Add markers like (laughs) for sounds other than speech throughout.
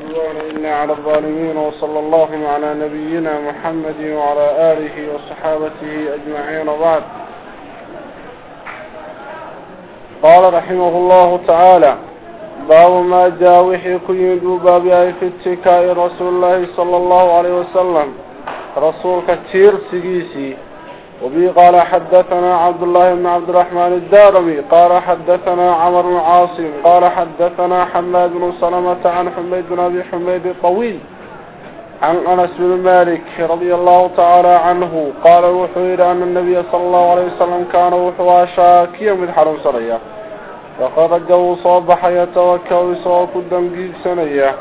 عدوان إلا على الظالمين وصلى الله على نبينا محمد وعلى آله وصحابته أجمعين وبعد قال رحمه الله تعالى باب ما جاء وحي كل باب في اتكاء رسول الله صلى الله عليه وسلم رسول كثير سجيسي وبي قال حدثنا عبد الله بن عبد الرحمن الدارمي قال حدثنا عمر بن عاصم قال حدثنا حماد بن سلمة عن حميد بن أبي حميد الطويل عن أنس بن مالك رضي الله تعالى عنه قال وحير أن النبي صلى الله عليه وسلم كان وحوى شاكيا من حرم سرية فخرجه صبح يتوكل صوت الدمجيب سنية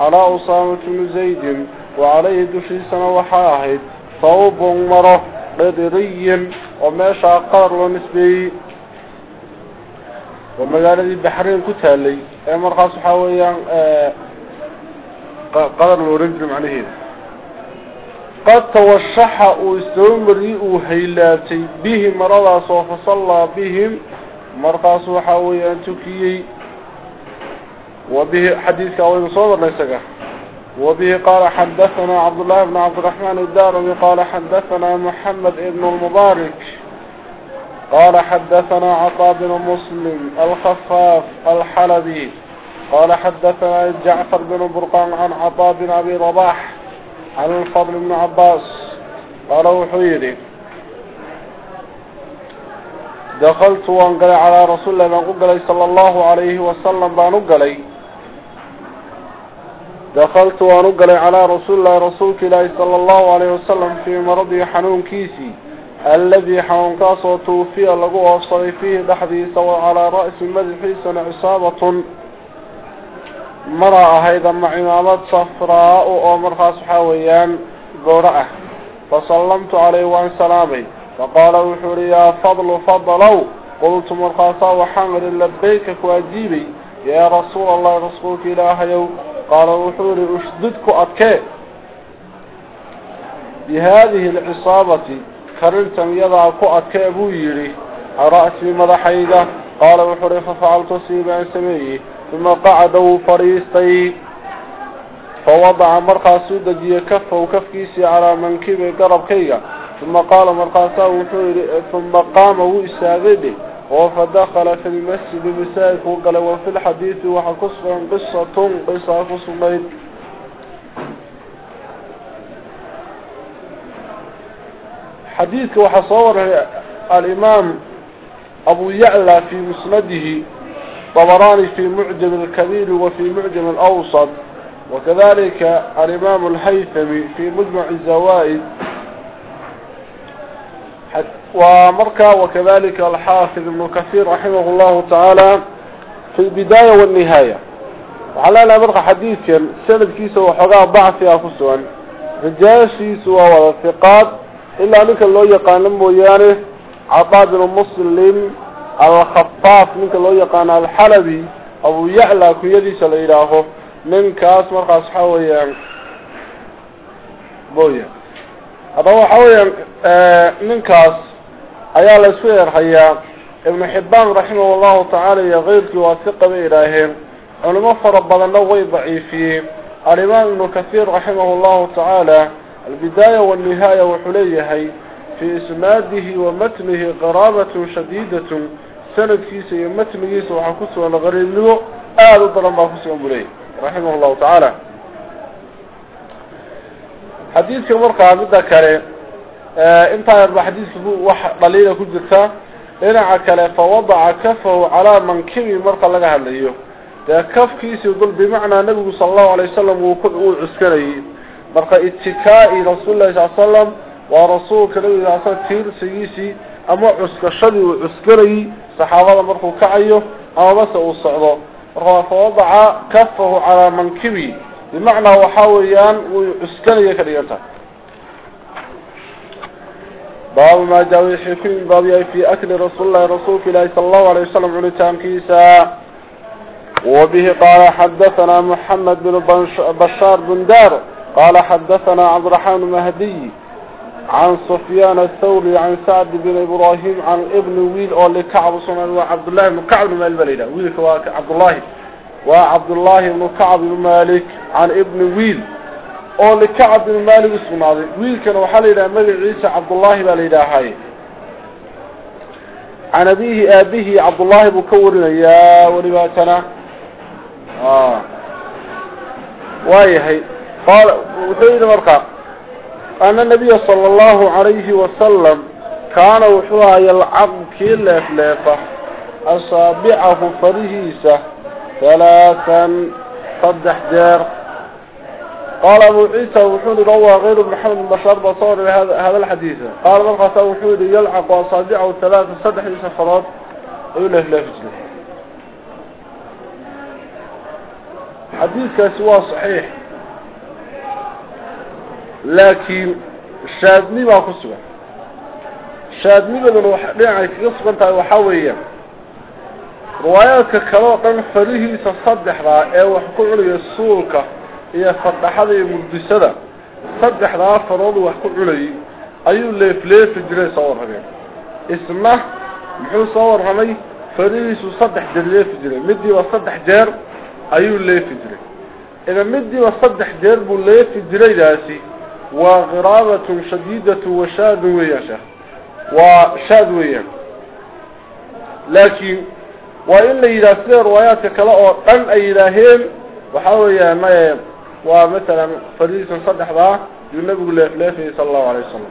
على أسامة بن زيد وعليه دشي سنة وحاهد صوب مره dhiririyin oo meeshaa qatar loo nisbeeyey. Oo magaaladii baxrayn ku taalay ee markaas waxaa weeyaan qadar loo ohan jiray macnaheeda qad tawashaxa uu istoomari uu haylaatay bihi maradaas oo fasallaa bihim markaas waxaa weeyaan tukiyey. Wa bihi xadiidka waynu soo marnay isaga. وبه قال حدثنا عبد الله بن عبد الرحمن الدارمي قال حدثنا محمد بن المبارك قال حدثنا عطاء بن مسلم الخفاف الحلبي قال حدثنا جعفر بن برقان عن عطاء بن أبي رباح عن الفضل بن عباس قال وحيري دخلت وانقلي على رسول الله صلى الله عليه وسلم بانقلي دخلت ونقل على رسول الله رسولك الله صلى الله عليه وسلم في مرضي حنون كيسي الذي حنون كاسو توفي لقوة وصلي فيه دحدي سوى على رأس مدحي سنة عصابة مرأة هيدا مع إمامات صفراء ومرخص حاويان قرأة. فسلمت عليه وان سلامي فقال وحوري يا فضل فضلوا قلت مرخصا وحمل لبيك وأجيبي. يا رسول الله رسولك إله يوم. قال وحوري اشددك أدكي بهذه العصابة خرلت يضعك أدكي أبو يري. رأسي مضحيدة قال وحوري ففعلت سيبا سميه ثم قعدوا فريستي. فوضع مرقى سودجي كفه وكفكيسي على منكبه قرب كيغا ثم قال مرقى وحوري ثم قام وإساغده وفدخل في المسجد مسائك وقال وفي الحديث وحكسر قصة قصة قصة حديث وحصور الإمام أبو يعلى في مسنده طبراني في معجم الكبير وفي معجم الأوسط وكذلك الإمام الهيثمي في مجمع الزوائد. ومركا وكذلك الحافظ ابن كثير رحمه الله تعالى في البداية والنهاية. وعلى لا مرقى حديثا سند وحقاء ضعف يا خسوان رجاشيس وثقات إلا أنك الله يقان مويانه عطاء بن مسلم الخطاف منك الله يقان الحلبي أبو يعلى كيديس الإله من كاس مرقى صحاويا بويا. هذا هو حويا من كاس. Ayaa la isku eerhayaa ibnu xibbaan raximah allahu tacaala iyo keyrkii waa siqa bay idhaaheen culimo fara badanna way daciifiyeen alimaam ibnu kathiir raximah allahu tacaala albidaaya walnihaaya wuxuu leeyahay fii isnaadihi wa matnihi qaraabatun shadiidatun sanadkiisa iyo matnigiisa waxaa ku sugan qariibnimo aada u daran baa kusugan buu leeyahy raximah allahu tacaala xadiidka markaa midda kale yarba xadiidka wax dhaliila ku jirta dhinaca kale fawadaca kafahu calaa mankibi marka laga hadlayo dee kafkiisii dul bimacnaa nabigu sala allahu alay wasalam uu uu cuskanayay marka itikaa'i rasuulillahi sal slam waa rasuulka nabiga sal slam tiirsigiisii ama cuskashadii uu cuskanayay saxaabada markuu kacayo ama mase uu socdo marka fawadaca kafahu calaa mankibi bimacnaa waxaa weeyaan wuu cuskanaya ka dhiganta baabu maa jaa wixii ku imi baab yahay fii akli rasuulillahi rasuulka ilaahi sala allahu alay wasalam cunitaankiisa wabihi qaala xadahanaa moxamed binu bashaar bundar qaala xadahanaa cabdiraxmaan mahdiy can sufyaan athawri can sacd bin ibraahim can ibni wiil oo likacb usugnaad waa cabdullahi ibnu kacb ibnu maalik baa layidhaha wiilka waa cabdullaahi waa cabdullaahi ibnu kacb ibnu maalik can ibni wiil oo likacab bin maalik u wiilkana waxaa la yidhaha magaciisa cabdullaahi baa la yidhaahay. Can abihi aabihi cabdullaahi buu ka warinayaa. Welibaatana waayahay. Qaal wuxuu yidhi marka ana nabiya sala allahu calayhi wasalam kaana wuxuu ahaa yalcaqu kii leefleefa asaabicahu farihiisa halaatan saddex jeer قال أبو عيسى وحول روى غير بن بشار بصور هذا هذا الحديث. قال مرقى وحول يلعق أصابعه ثلاثة صدح سفرات يقول له لا فجله حديث كسوا صحيح. لكن شادني ما قصوا شادني بدل وحدين قصوا أنت وحويا روايات كلام فريه تصدح رأي وحكوا عليه السوكة iyo fadhaxada iyo mugdisada saddexdaa farood wax ku cunayay ayuu leefleefi jiray soo warrameen isna muxuu soo warramay farihiisu saddex jeer leefi jiray midiiba saddex jeer ayuu leefi jiray idan midiiba saddex jeer buu leefi jiraydaasi waa qiraabatun shadiidatu wa shaadun weeyaan sheekh waa shaad weeyaan laakiin waa in la yidhaha sida riwaayaadka kale oo dhan ay yidhaaheen waxaa weeyaan ومثلا فريسا صدح ذا ينبغ لافي صلى الله عليه وسلم.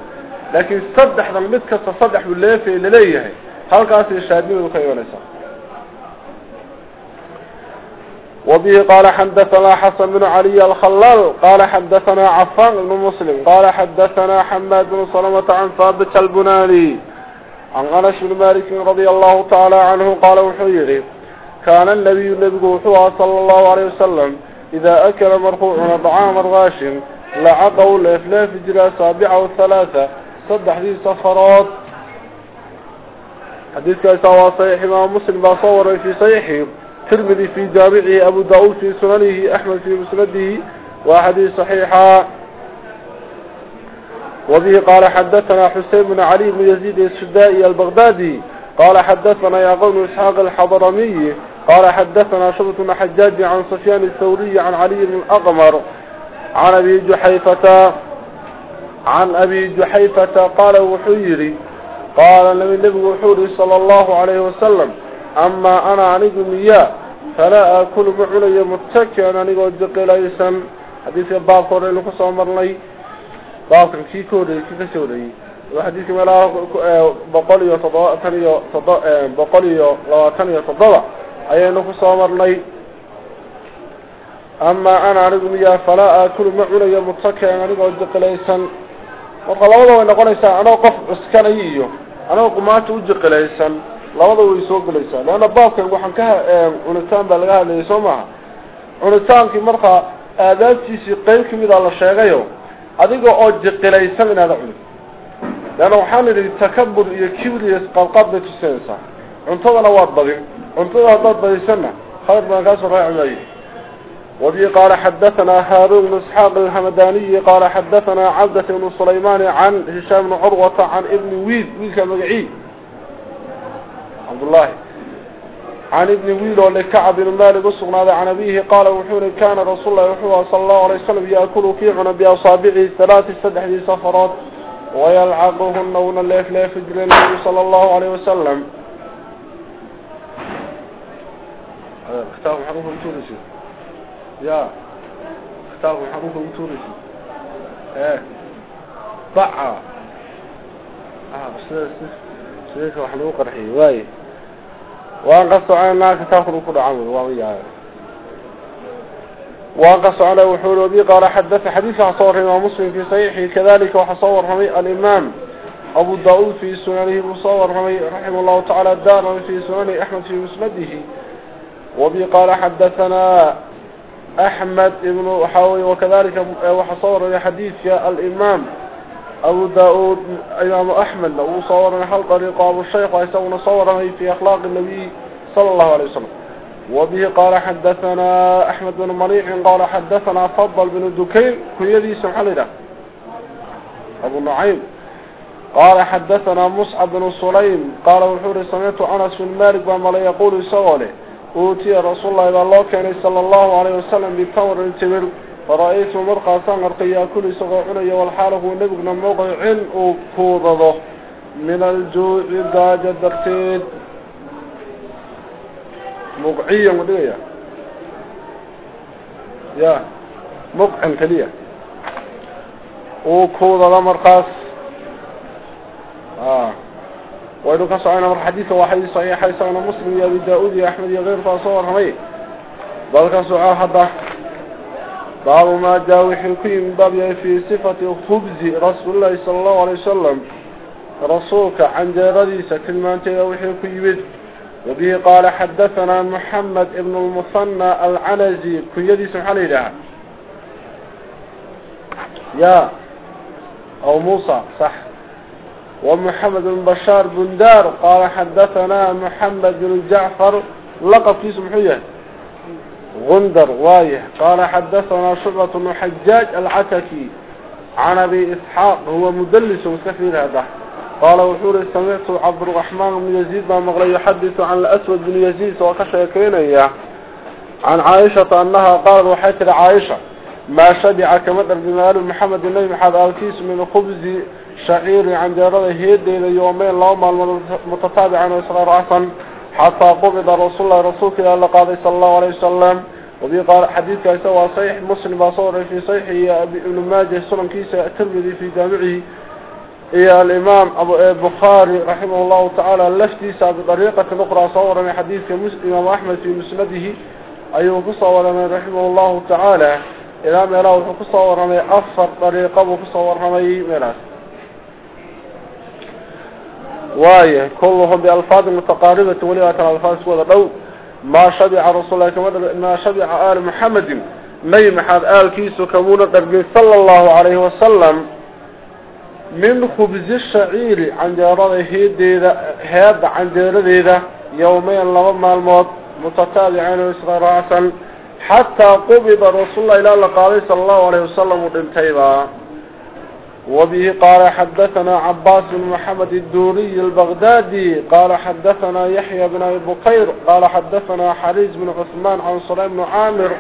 لكن صدح ذا المدكة صدح باللافي لليه هل كاسي الشهدين وكيونيسا وبه قال حدثنا حسن بن علي الخلال قال حدثنا عفان بن مسلم قال حدثنا حماد بن صلمة عن ثابت البناني عن أنس بن مالك رضي الله تعالى عنه قال وحيري كان النبي النبي صلى الله عليه وسلم إذا أكل مرفوع طعام الغاش لعقه الإفلاف جرى سابعة الثلاثة صدح ذي سفرات حديث كيسا صحيح. إمام مسلم بصور في صحيحه ترمذي في جامعه أبو داود في سننه أحمد في مسنده وحديث صحيحة. وبه قال حدثنا حسين بن علي بن يزيد السدائي البغدادي. قال حدثنا يعقوب بن إسحاق الحضرمي. قال حدثنا شبة بن حجاج عن سفيان الثوري عن علي بن الأقمر عن أبي جحيفة عن أبي جحيفة قال وحيري قال النبي النبي وحوري صلى الله عليه وسلم أما أنا عنيق مياه فلا أكل معلي متكئا عنيق وجق ليسا حديث باب قرر لك صامر لي باب كي كوري كي كسوري وحديث ملا بقولي تضاء بقولي لواتني تضاء ayaynu ku soo marnay. Amaa ana anigu miyaa falaa aakulu ma cunayo mutakian anigoo jiqilaysan marka labada way noqonaysaa anoo qof cuskanay iyo anoo qumaanta u jiqilaysan labada way soo gelaysaa leanna baabkan waxaan ka cunitaan baa laga hadlayay soo maaha? Cunitaankii markaa aadaabtiisii qeyb kamida la sheegayo adiga oo jiqilaysan inaada cunin leanna waxaan idhi takabur iyo kibr iyo isqaadqaad bay tusinaysaa cuntadana waad badin cuntada haddaad badisana khayr baan kaasoo raaci maayo وبي قال حدثنا هارون بن إسحاق الهمداني قال حدثنا عبدة بن سليمان عن هشام بن عروة عن ابن ويد ويد مقعي عبد الله. عن ابن ويد ولكعب بن مالك الصغنى عن أبيه قال وحور كان رسول الله وحوه صلى الله عليه وسلم يأكل كيعنا بأصابعه ثلاث سدح ذي سفرات ويلعقهن ونليف ليف النبي صلى الله عليه وسلم. kitaabku maxaad u hogtuuraysa ya. Kitaabku maxaad u hogtuuraysa e baca. Ah, Sida sideesa wax lagu qarxiyey waaye. Waan ka soconaa kitaabkan u ku dhacan wey waan yaay waan ka soconaa wuxuu robi qaala xadatha xadiidka waxaa soo warramay imaam muslim fi saxiixi kadalika waxaa soo warramay alimaam abu da'uud fi sunanihi buu soo warramay raxima tacaala daaran fi sunani axmed fi musnadihi. وبي قال حدثنا أحمد بن وحاوي وكذلك وحصور حديث الإمام أبو داود إمام أحمد لو صور حلقة رقاب الشيخ ويسون صوره في أخلاق النبي صلى الله عليه وسلم. وبه قال حدثنا أحمد بن مريح قال حدثنا فضل بن دكين كيدي سمحلنا أبو نعيم. قال حدثنا مصعب بن سليم قال وحوري سمعت أنس بن مالك وما لا يقول سواله uutiya rasuullahi baa loo keenay sala allahu calayhi wasalam bitawrin timir fara-aytu markaasaan arkay yaakulu isagoo cunaya walxaala huu nebiguna muuqay cin uu kuudado min aljuuci gaajo darteed. Muqciyan u dhigaya? Ya muqcan uu kuudado markaas. وإنه كسعنا مر حديثة وحديث صحيح حيثنا مسلم يا أبي داود يا أحمد يا غير فاصور همي بل كسعنا حدا باب ما جاء وحكي من باب في صفة خبز رسول الله صلى الله عليه وسلم. رسولك عن جرديسة كلمانتي وحكي بد وبه قال حدثنا محمد ابن المثنى العنزي كن يدي سبحانه لها يا أو موسى صح. ومحمد بن بشار بن دار قال حدثنا محمد بن جعفر لقب في سمحية. غندر وايه. قال حدثنا شعبة بن حجاج العتكي عن أبي إسحاق هو مدلس مستفير هذا. قال وحور سمعت عبد الرحمن بن يزيد ما مغلى يحدث عن الأسود بن يزيد وكشى كينيا عن عائشة أنها قالت وحيث عائشة ما شبع كمدر بمال محمد النبي محمد آلكيس من خبز شعير عن جرده هيدين يومين لهم متتابعا وإسرار عصا حتى قبض رسول الله رسولك إلى الله صلى الله عليه وسلم. وبي قال حديث كيسا صحيح مسلم بصور في صحيح ابن ماجه سلم كيسا الترمذي في جامعه. إيا الإمام أبو بخاري رحمه الله تعالى لفتيسا بطريقة أخرى صور من حديث الإمام أحمد في مسنده. أيوه كصور من رحمه الله تعالى. إلى ميلاه كصور من أفر طريقة وكصور من ميلاه waayahay kulluhum bialfaadi mutaqaaribati weli aatan alfaad isku wada dhow. Maa shabica rasuullahi kamaa shabica aali muxamedin nabi maxamed aalkiisu kamuuna dhargin sala allahu calayhi wasalam min khubsi shaciiri canjeerada heedeeda heedda canjeeradeeda yowmeyn laba maalmood mutataabicayn israraasan xataa qubida rasuullah ilaa la qaaday sala allahu calayhi wasalam uu dhintayba وبه قال حدثنا عباس بن محمد الدوري البغدادي قال حدثنا يحيى بن أبي بكير قال حدثنا حريز بن عثمان عن صليم بن عامر.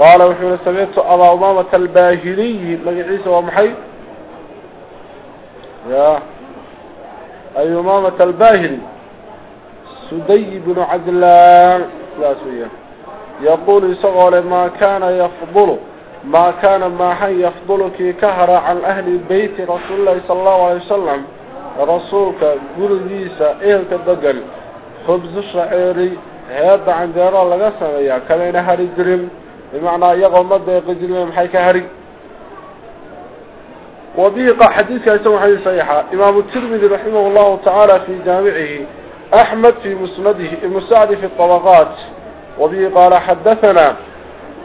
قال وحين سمعت أبا أمامة الباهلي مجعيس ومحي يا أي أمامة الباهلي سدي بن عدلان. لا سوية يقول يسغل ما كان يفضله ما كان ما حي يفضلك كهر عن أهل بيت رسول الله صلى الله عليه وسلم رسولك قرديسة إهلك الدقل خبز الشعيري هذا عن جارة لغا سميا كمين هري جرم بمعنى يغو مدى يقجرم محي كهري وبيق حديث يسمى حديث صحيحة إمام الترمذي رحمه الله تعالى في جامعه أحمد في مسنده المساعد في الطبقات وبه قال حدثنا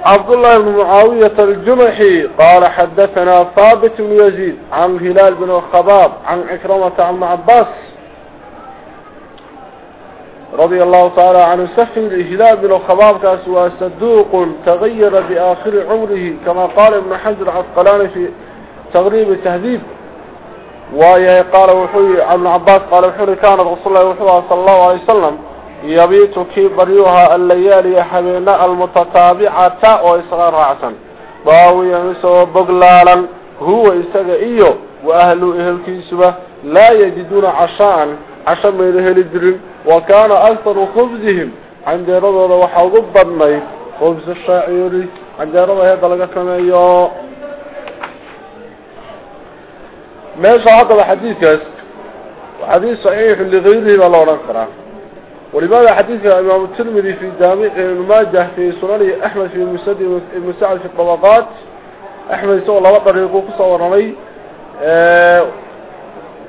عبد الله بن معاوية الجمحي قال حدثنا ثابت بن يزيد عن هلال بن الخباب عن عكرمة عن عباس رضي الله تعالى عن سفر هلال بن الخباب كاسوا صدوق تغير بآخر عمره كما قال ابن حجر عسقلاني في تغريب التهذيب وهي قال وحي عن عباس قال وحي كان رسول الله وحي صلى الله عليه وسلم yabiitu kii baryuhaa allayaaliya habeena almutataabicata oo isaga raacsan. Daawiyan isagoo boglaalan huwa isaga iyo wa ahlu ehelkiisuba laa yajiduuna cashaa'an casho mayna heli jirin. Wa kaana aktaru khubsihim canjeeradooda waxaa ugu badnayd khubsu shaciiri canjeerada heedda laga sameeyo. Meesha haddaba xadiidkaas xadiid saxiixu ligayrihi baa la karaa. ولماذا حديث الإمام الترمذي في جامع الماجه في سنن أحمد في المسد المساعد في الطبقات؟ أحمد يسوى الله وقر يقول قصة ورمي.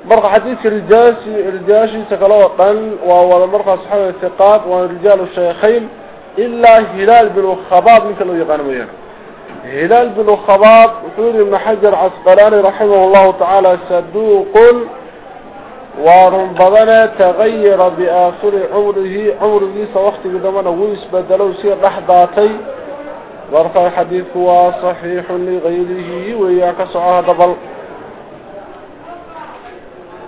مرقى حديث الرجاشي الرجاشي سكالوه قن وهو مرقى صحابة الثقات ورجال الشيخين إلا هلال بن الخباب من كانوا يقانمون هلال بن الخباب وحوري بن حجر عسقلاني رحمه الله تعالى صدوق وارن بدنا تغير بآخر عمره عمره سوقت قدمنا ويس بدلو سير لحظاتي ورفع الحديث هو صحيح لغيره وياك سعاه دبل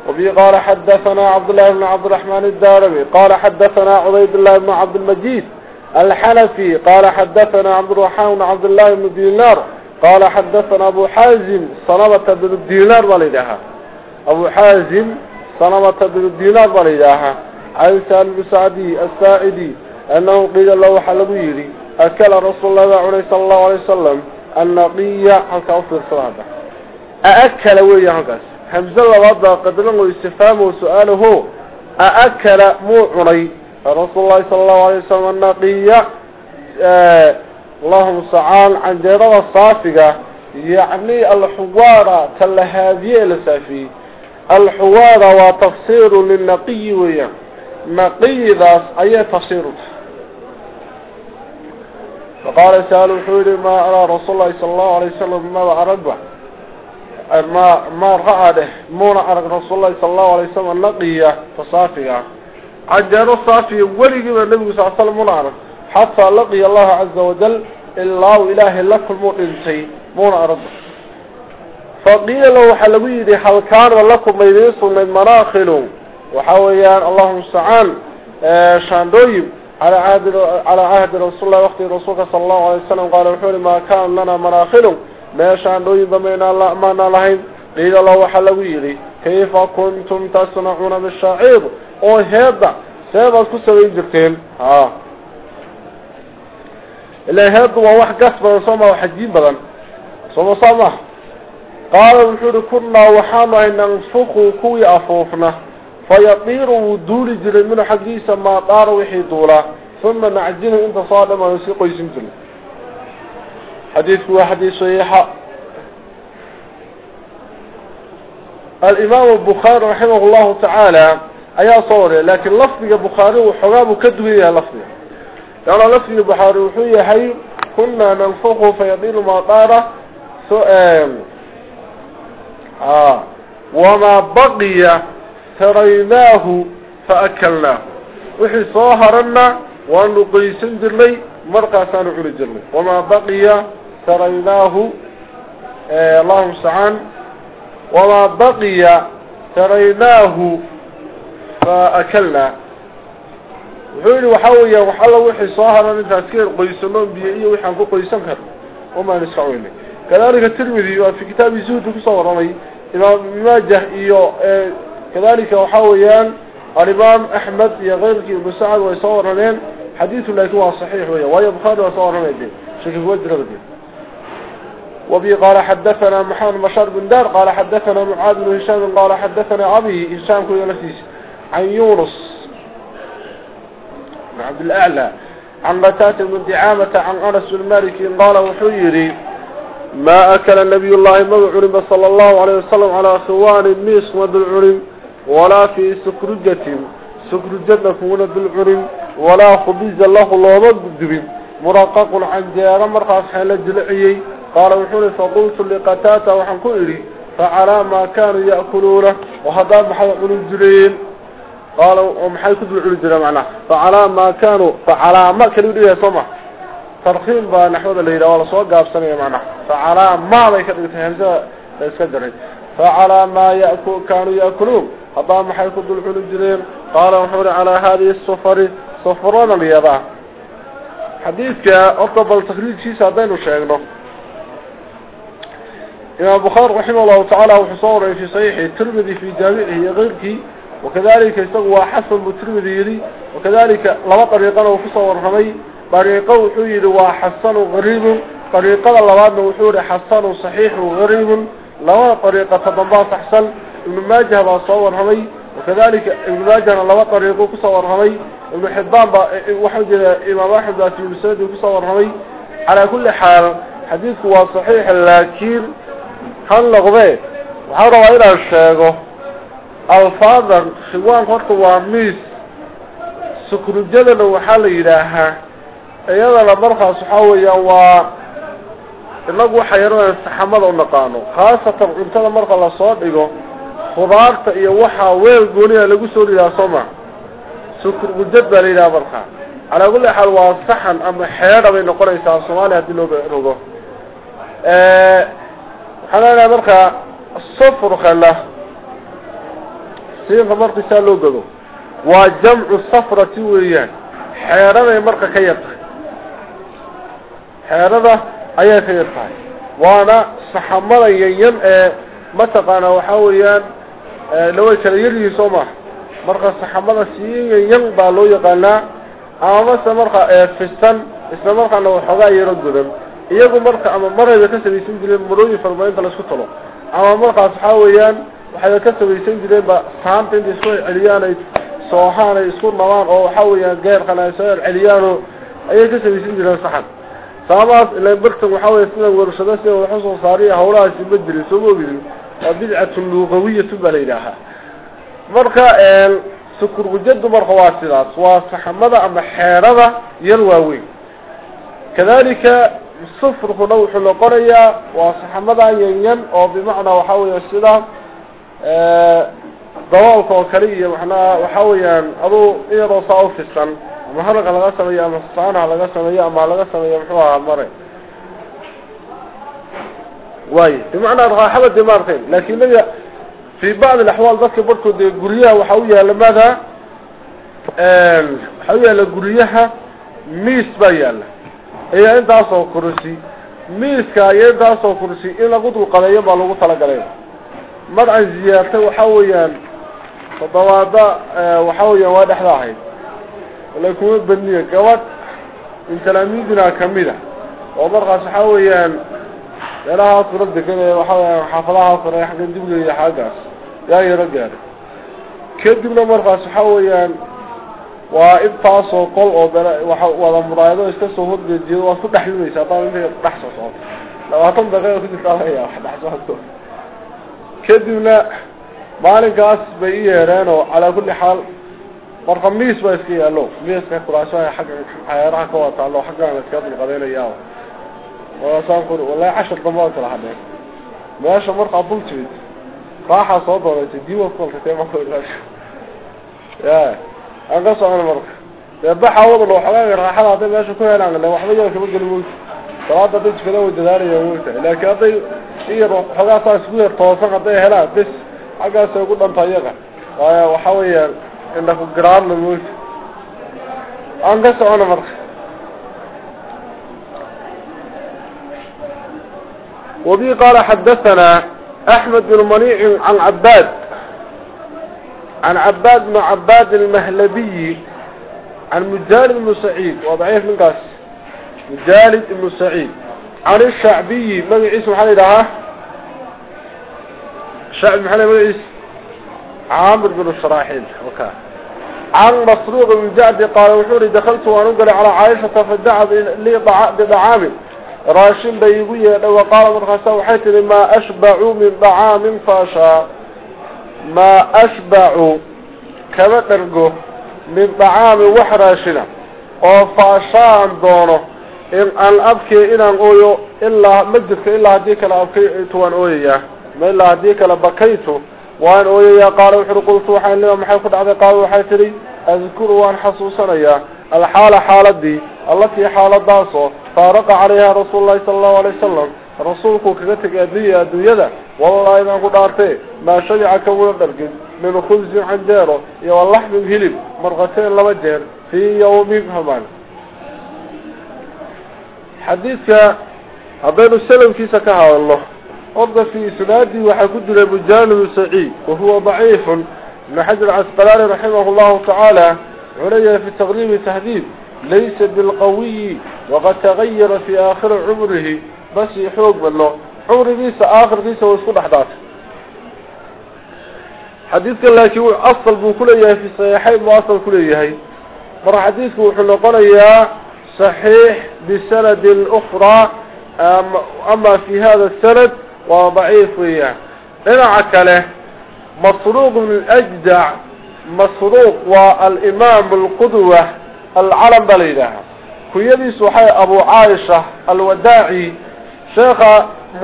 وبي قال حدثنا عبد الله بن عبد الرحمن الدارمي قال حدثنا عبيد الله بن عبد المجيد الحنفي قال حدثنا عبد الرحمن بن عبد الله بن دينار قال حدثنا أبو حازم صنبة بن الدينار وليدها أبو حازم صنبة بن الدينار وليدها عن سالم بن سعدي السائدي أنه قيل له حلبيري أكل رسول الله عليه صلى الله عليه وسلم النقية حكا أفضل صلاة أأكل ويا هكذا حمزة الله وضع قدرا واستفهامه وسؤاله أأكل موعني رسول الله صلى الله عليه وسلم النقية آه اللهم صعان عن جيرة الصافقة يعني الحوارة كالهادية لسافي الحوارة وتفسير للنقي ويا نقي ذاس أي تفسيره فقال سأل حوري ما أرى رسول الله صلى الله عليه وسلم ما أرقبه ما ما رأى مونا أرق رسول الله صلى الله عليه وسلم النقية تصافية. عجل الصافية ولي قبل النبي صلى الله عليه وسلم مونا حتى لقي الله عز وجل إلا إله لك المؤمن فقيل له وحلويدي حلكار لكم ميديس من مراخل. وحويان اللهم سعال آه، شاندويب على عهد على عهد رسول الله وقت رسوله صلى الله عليه وسلم قال الحول ما كان لنا مراخل. ما شاندويب من الله ما نلهم قيل له وحلويدي كيف كنتم تصنعون بالشعيب أو هذا سيبا كسر يجبتين آه. إلا هذا هو واحد قصبا صوما واحد جيبا صوما صوما qaala wuxuu yihi kunaa waxaanu ahay nanfuku kuwii afuufna fayatiiru wuu duuli jiray minhu xaggiisa maa wixii duulaa uma nacdinu inta soo dhamaanu sii qoysin jirnay xadiidku waa xadiid saxiixa alimaamu bukhaari raximah llahu tacaala ayaa soo wariyay laakiin lafdiga bukhaari waxoogaa buu ka duwan yahay lafdiga laana lafdiga bukhaari wuxuu yahay kunaa nanfuku fayadiiru maa آه. وما بقي تريناه فأكلناه. وحي صاهرنا وأنه قيسن جرلي مرقى كانوا على جرلي وما بقي تريناه آه اللهم استعان وما بقي تريناه فأكلنا. وحولي وحاوية وحالا وحي صاهرا من تذكير قيسنون بيئية وحان كو قيسن كر وما نسعوني كذلك الترمذي في كتاب زهد كصور رمي إمام ماجه إيو آه كذلك وحاويان الإمام أحمد يغيرك المساعد ويصور رمين حديث لكن هو صحيح ويا ويا بخاري ويصور رمين شكل هو الدرجة وبي قال حدثنا محمد بشار بن دار قال حدثنا معاذ بن هشام قال حدثنا أبي هشام كل نفسيس عن يونس عبد الأعلى عن بتات بن دعامة عن أنس بن مالك قال وحيري ما أكل النبي الله مبعرم صلى الله عليه وسلم على خوان ميس وبالعرم ولا في سكرجة. سكرجة فون بالعرم ولا خبيز الله الله مقدم مرقق عن جيارة مرقص حيلة جلعيي قال وحولي فقلت لقتاتا وحن كئري فعلى ما كانوا يأكلونه وهذا محل الجرين قال ومحل كدل الجرين معناه فعلى ما كانوا فعلى ما كانوا يدري سمع ترخيم بنحو الليلة ولا صوت قاب سنة معناه فعلى ما ما يكدل همزة يسكدرين. فعلى ما يأكل كانوا يأكلون. هذا محل كدل الجرين قال وحولي على هذه الصفر صفرون اليضاء حديثك أطبل تخريج شيء سادين وشيغنه إمام بخار رحمه الله تعالى وحصوره في صحيح الترمذي في جامعه dariiqo wuxuu yidhi waa xasanu gariibun. Dariiqada labaadna wuxuu yidhi xasanu saxiixu gariibun. Labada dariiqa todobaa saxsan ibnu maajah baa soo warramay wakadalika ibnu maajahna laba dariiquu ku soo warramay. Ibnu xibaan baa e, waxau jeeda imaam axmed baa fi musnadi ku soo warramay. Calaa kulli xaal xadiidku waa saxiix laakiin han noqdee waxaan rabaa inaan sheego alfaadan khiwaan horta waa miis. Sukrujadana waxaa la yidhaahaa iyadana markaas waxaa weeyaan waa inagu waxay yaradan saxamada u naqaano. Khaasatan cuntada marka la soo dhigo khudaarta iyo waxaa weel gooniya lagu soo dhigaa sooma sukur gudad baa la yidhaha markaa calaa kulli xaal waa saxan ama xeedha bay noqonaysaa soomaaliya haddii loo rogo waxaan leenahay markaa safrkala siinka markii saa loo gado waa jamcu safrati weeyaan. Xeedhaday marka ka yartahay xeerada ayay ka yar tahay. Waana saxamada yanyan ee mataqaanaa waxaa weeyaan laway kala yaryihiin soo maha marka saxamada sii yanyan baa loo yaqaanaa ama mase marka fisan isla markaana waxoogaa yaro godan iyagu marka ama marayba ka samaysan jireen marooyin farmarinta la isku talo. Ama markaas waxaa weeyaan waxay ka samaysan jireen ba saanta intay isku celiyaan ay soohaan ay isku nabaan oo waxaa weeyaan geerkan ay soo celiyaano ayay ka samaysan jireen saxan saamahaas ila bartan waxaa weya sida warshado sida waxa soo saariya hawlahaasi ma jirin soo moogidin waa bidcatun luqawiyatu baa la yidhaahaa marka sukurgujadu marka waa sidaas waa saxamada ama xeerada yar waaweyn. Kadalika sufrkuna wuxuu noqonayaa waa saxamada yanyan oo bimacnaa waxaa sida daboolka oo kale iyo manaa waxaa weeyaan aduu iyadoo ufisan ama haraga laga sameeyo ama saanaha laga sameeyo ama laga sameeyo muxuu ahaa mare way bimacnaa raaxada maartay laakin nabiga bacd alaxwaal dadka barhkood dee guryaha waxaa u yaala maada waxaa u yaala guryaha miis baa yaala iyo intaasoo kursi miiska iyo intaasoo kursi in lagu dulqadeeyo baa lagu talagalay mar aan ziyaartay waxaa weeyaan kula degan ee waxaa weeyaan xaafadaha kore xagga dibga iyo xaggaas yaa yaro gaaray kadibna markaas waxaa weeyaan waa intaasoo qol oo bele waa wada muraayado iska soo horjeediyo waad ku dhexlimaysa haddaan intay dhex soo socoto labaatan daqiiqa kujirta aya wax dhex socoto kadibna maalinkaas bay i yeereen oo calaa kulli xaal marka miis baa iska yaallo miiska kuraashaha xagga xayaaraha ka wada taallo xaggaan iska dulqadaynayaa waasaan ku wallahi cashar dambe waan kala hadheen meesha markaa dul timid raaxaa soo doonaytay diiwaad ku halkatee marka ya aan ka socon marka dee baxa wadal waxoogaa raaxada hadday meesha ku helaan le waxba yaa kama geli moogta salaada hadday jikada way dadaalaya moogta laakiin hadday iyar waxoogaa saa isku yar toosan hadday helaan bes xaggaasay ugu dhanta iyaga waayo waxa weeyaan indhaku garaarna moogta aan ka socono وبي قال حدثنا أحمد بن منيع عن عباد. عن عباد بن عباد المهلبي عن مجالد بن سعيد. وضعيف من قاس. مجالد بن سعيد. عن الشعبي caamir binu sharaaxiil can masruuq bn jacdi qaala wuxuu ihi dakaltu waan u galay calaa caaishata fadacat lii bidacaamin raashin bay igu yeedhay wa qaala markaasa waxay tihi maa ashbacu min dacaamin faashaa maa ashbacu kama dhargo min dacaamin wax raashina oo faashaan doono in aan abkee inaan ooyo ilaa ma jirto ilaa haddii kale abkaytu waan ما وان أويا قال وحر قلت وحين لما محيكد عذي قال وحيتري أذكر وان حصوصنا الحالة حالة دي التي حالة داسو فارق عليها رسول الله صلى الله عليه وسلم. رسولك كذلك أدية أدوية والله إذا قد أرتي ما شجع كون درجد من خبز عنديره يواللح من هلب. مرغتين لمجهر في يوم فمان حديثك هذين orda fii isnaadihi waxaa ku jira bujaal bnu saciid wahuwa daciifun. Ibnu xajar casqalaani raximah llahu tacaala wuxuu leeyahay fi taqriibi tahdiib laysa bilqawiyi waqad tagayara fii aakhiri cumrihi. Basii xoog badno cumrigiisa aakhirkiisa wa isku dhex dhaatay xadiidkan laakiin asal buu kuleeyahay fi saxiixayn buu asal kuleeyahay marka xadiidku wuxuu noqonayaa saxiix bisanadin ukraa ama fi hada sanad وضعيف وياه. لنا عكله مسروق من الأجدع مسروق والإمام القدوة العلم بليدها كيدي صحي أبو عائشة الوداعي شيخ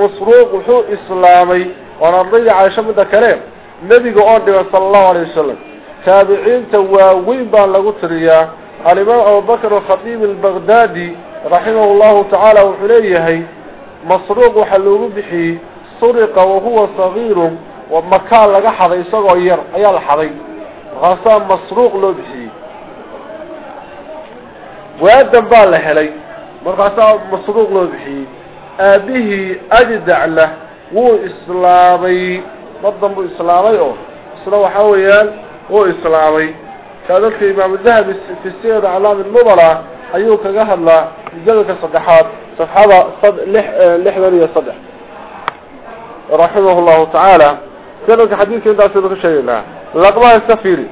مسروق وحو إسلامي ونرضي عائشة من كريم. نبي قول صلى الله عليه وسلم. تابعين تواوين بان لغتريا. الإمام أبو بكر الخطيب البغدادي رحمه الله تعالى وحليه. مسروق وحلوه بحي. suriqa wahuwa sagiirun makaa laga xaday isagoo yar ayaa la xaday markaasaa masruuq loo bixiyey waadan baa la helay markaasaa masruuq loo bixiyey aabihii adidaclah wuu islaamay madan buu islaamay oo isna waxaa weeyaan wuu islaamay kaa dadka imaamu dahabi fi siyar aclaami nubala ayuu kaga hadlaa mujadalka saddexaad safxada lixdan iyo saddex رحمه الله تعالى سألوك حديثي عند أسألوك الشيء لا لقبا السفيري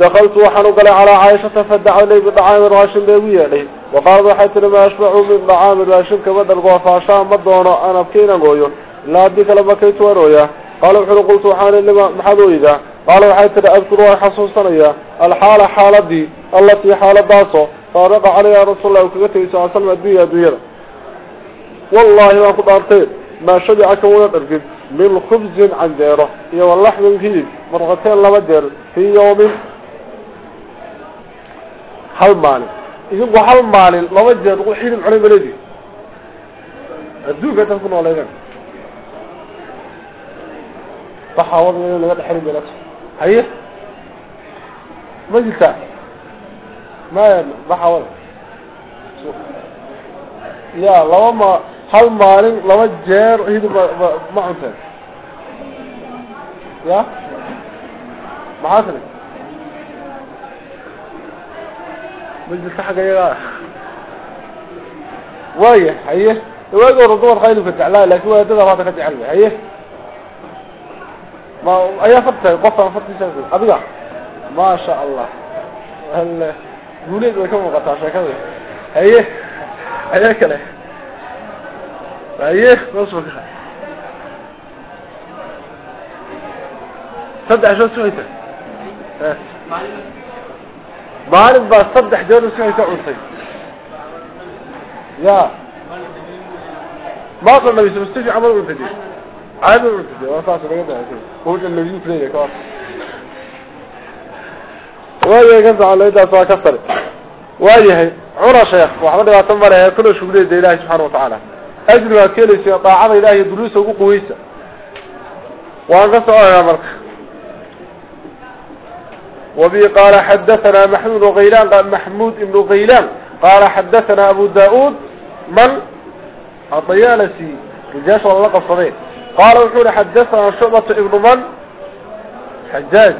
دخلت وحنق على عائشة فدع لي بطعام الراشن بيوية لي وقال بحيث لما أشبع من طعام الراشن كبدا القوافة عشان مدونا أنا بكينا قوي لا أبديك لما كنت ورويا. قال بحيث قلت وحان لما محدو إذا قال بحيث لأذكر وحصوصا لي الحالة حالة دي. التي حالة داسو. فرق علي رسول الله. وكذلك يسعى سلم الدنيا دوير والله ما قد أرتير ما شجعك ولا ترقب من خبز عن ديره يو إيه اللحم الهدف مرغتين لما دير في يوم. حل مالي. إيه إذن حل هل مالي؟ لما دير قو حين عني بلدي الدوكة تنكون عليك تحاوض من اللي قد حين بلدي حيث ما ما يعني تحاوض يا لما ما هل مالين لو جير هيدو ما عنتين يا ما ما جلتا حاجة يا وايه هيه وايه ردور خيلو في التعلال لكن وايه ده ما تكتعلم هيه ما أي فرت قصة فرت شيء أبيع ما شاء الله هل ولد وكم قطع شكله هي هي كله هي نصف صدق شو سويته؟ عارف بس صدق جود سويته عطي يا ما قلنا بيسمستفي عمل عطي عادي عطي وصاص بيده قلت الذين فيه كاس وايه كنت على يدا سوا كسر. وايه عرى شيخ وحمد الله تنبره كل شغله دي الله سبحانه وتعالى. ajri waad ka helaysa daacada ilaahay duruusa ugu quweysa. Waan ka soconaa marka. Wabi qaala xadahanaa maxmud ibnu haylaan maxmuud ibnu haylaan qaala xadahanaa abu daa-uud man adayaalasi rijaasha waa lala qabsadeen qaala wuxuu uhi xadahanaa shucbatu ibnu man xajaaj.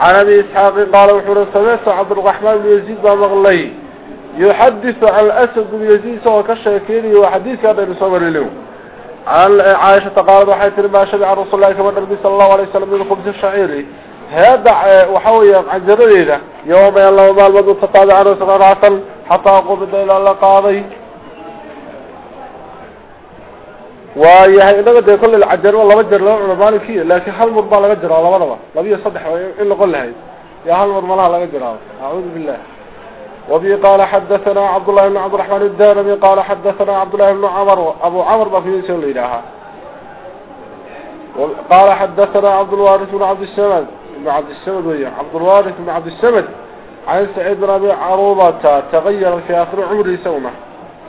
Can abi isxaaqin qaala wuxuu uhi samictu cabdiraxmaan ibnu yaziid baa maqlay. يحدث عن الأسد بن يزيد سوى كشيكيني وحديث هذا يصور اليوم عن عائشة قالت وحيث ما شبع رسول الله كما النبي صلى الله عليه وسلم من خبز الشعيري هذا وحوي عن جريدة. يوم يلا وما المدو تطابع عنه سبع راسا حتى قبض إلى الله قاضي. وياهي إنه دي كل والله بجر له عمباني فيه. لكن هل مربع لغجر والله مربع لبي صدح إلا قل لهي يا هل مربع لغجر أعوذ بالله. وبي قال حدثنا عبد الله بن عبد الرحمن الدارمي قال حدثنا عبد الله بن عمر أبو عمر بفي سن إلها قال حدثنا عبد الوارث بن عبد السمد بن عبد السمد ويا عبد الوارث بن عبد السمد عن سعيد بن أبي عروبة تغير في آخر عمره سومه.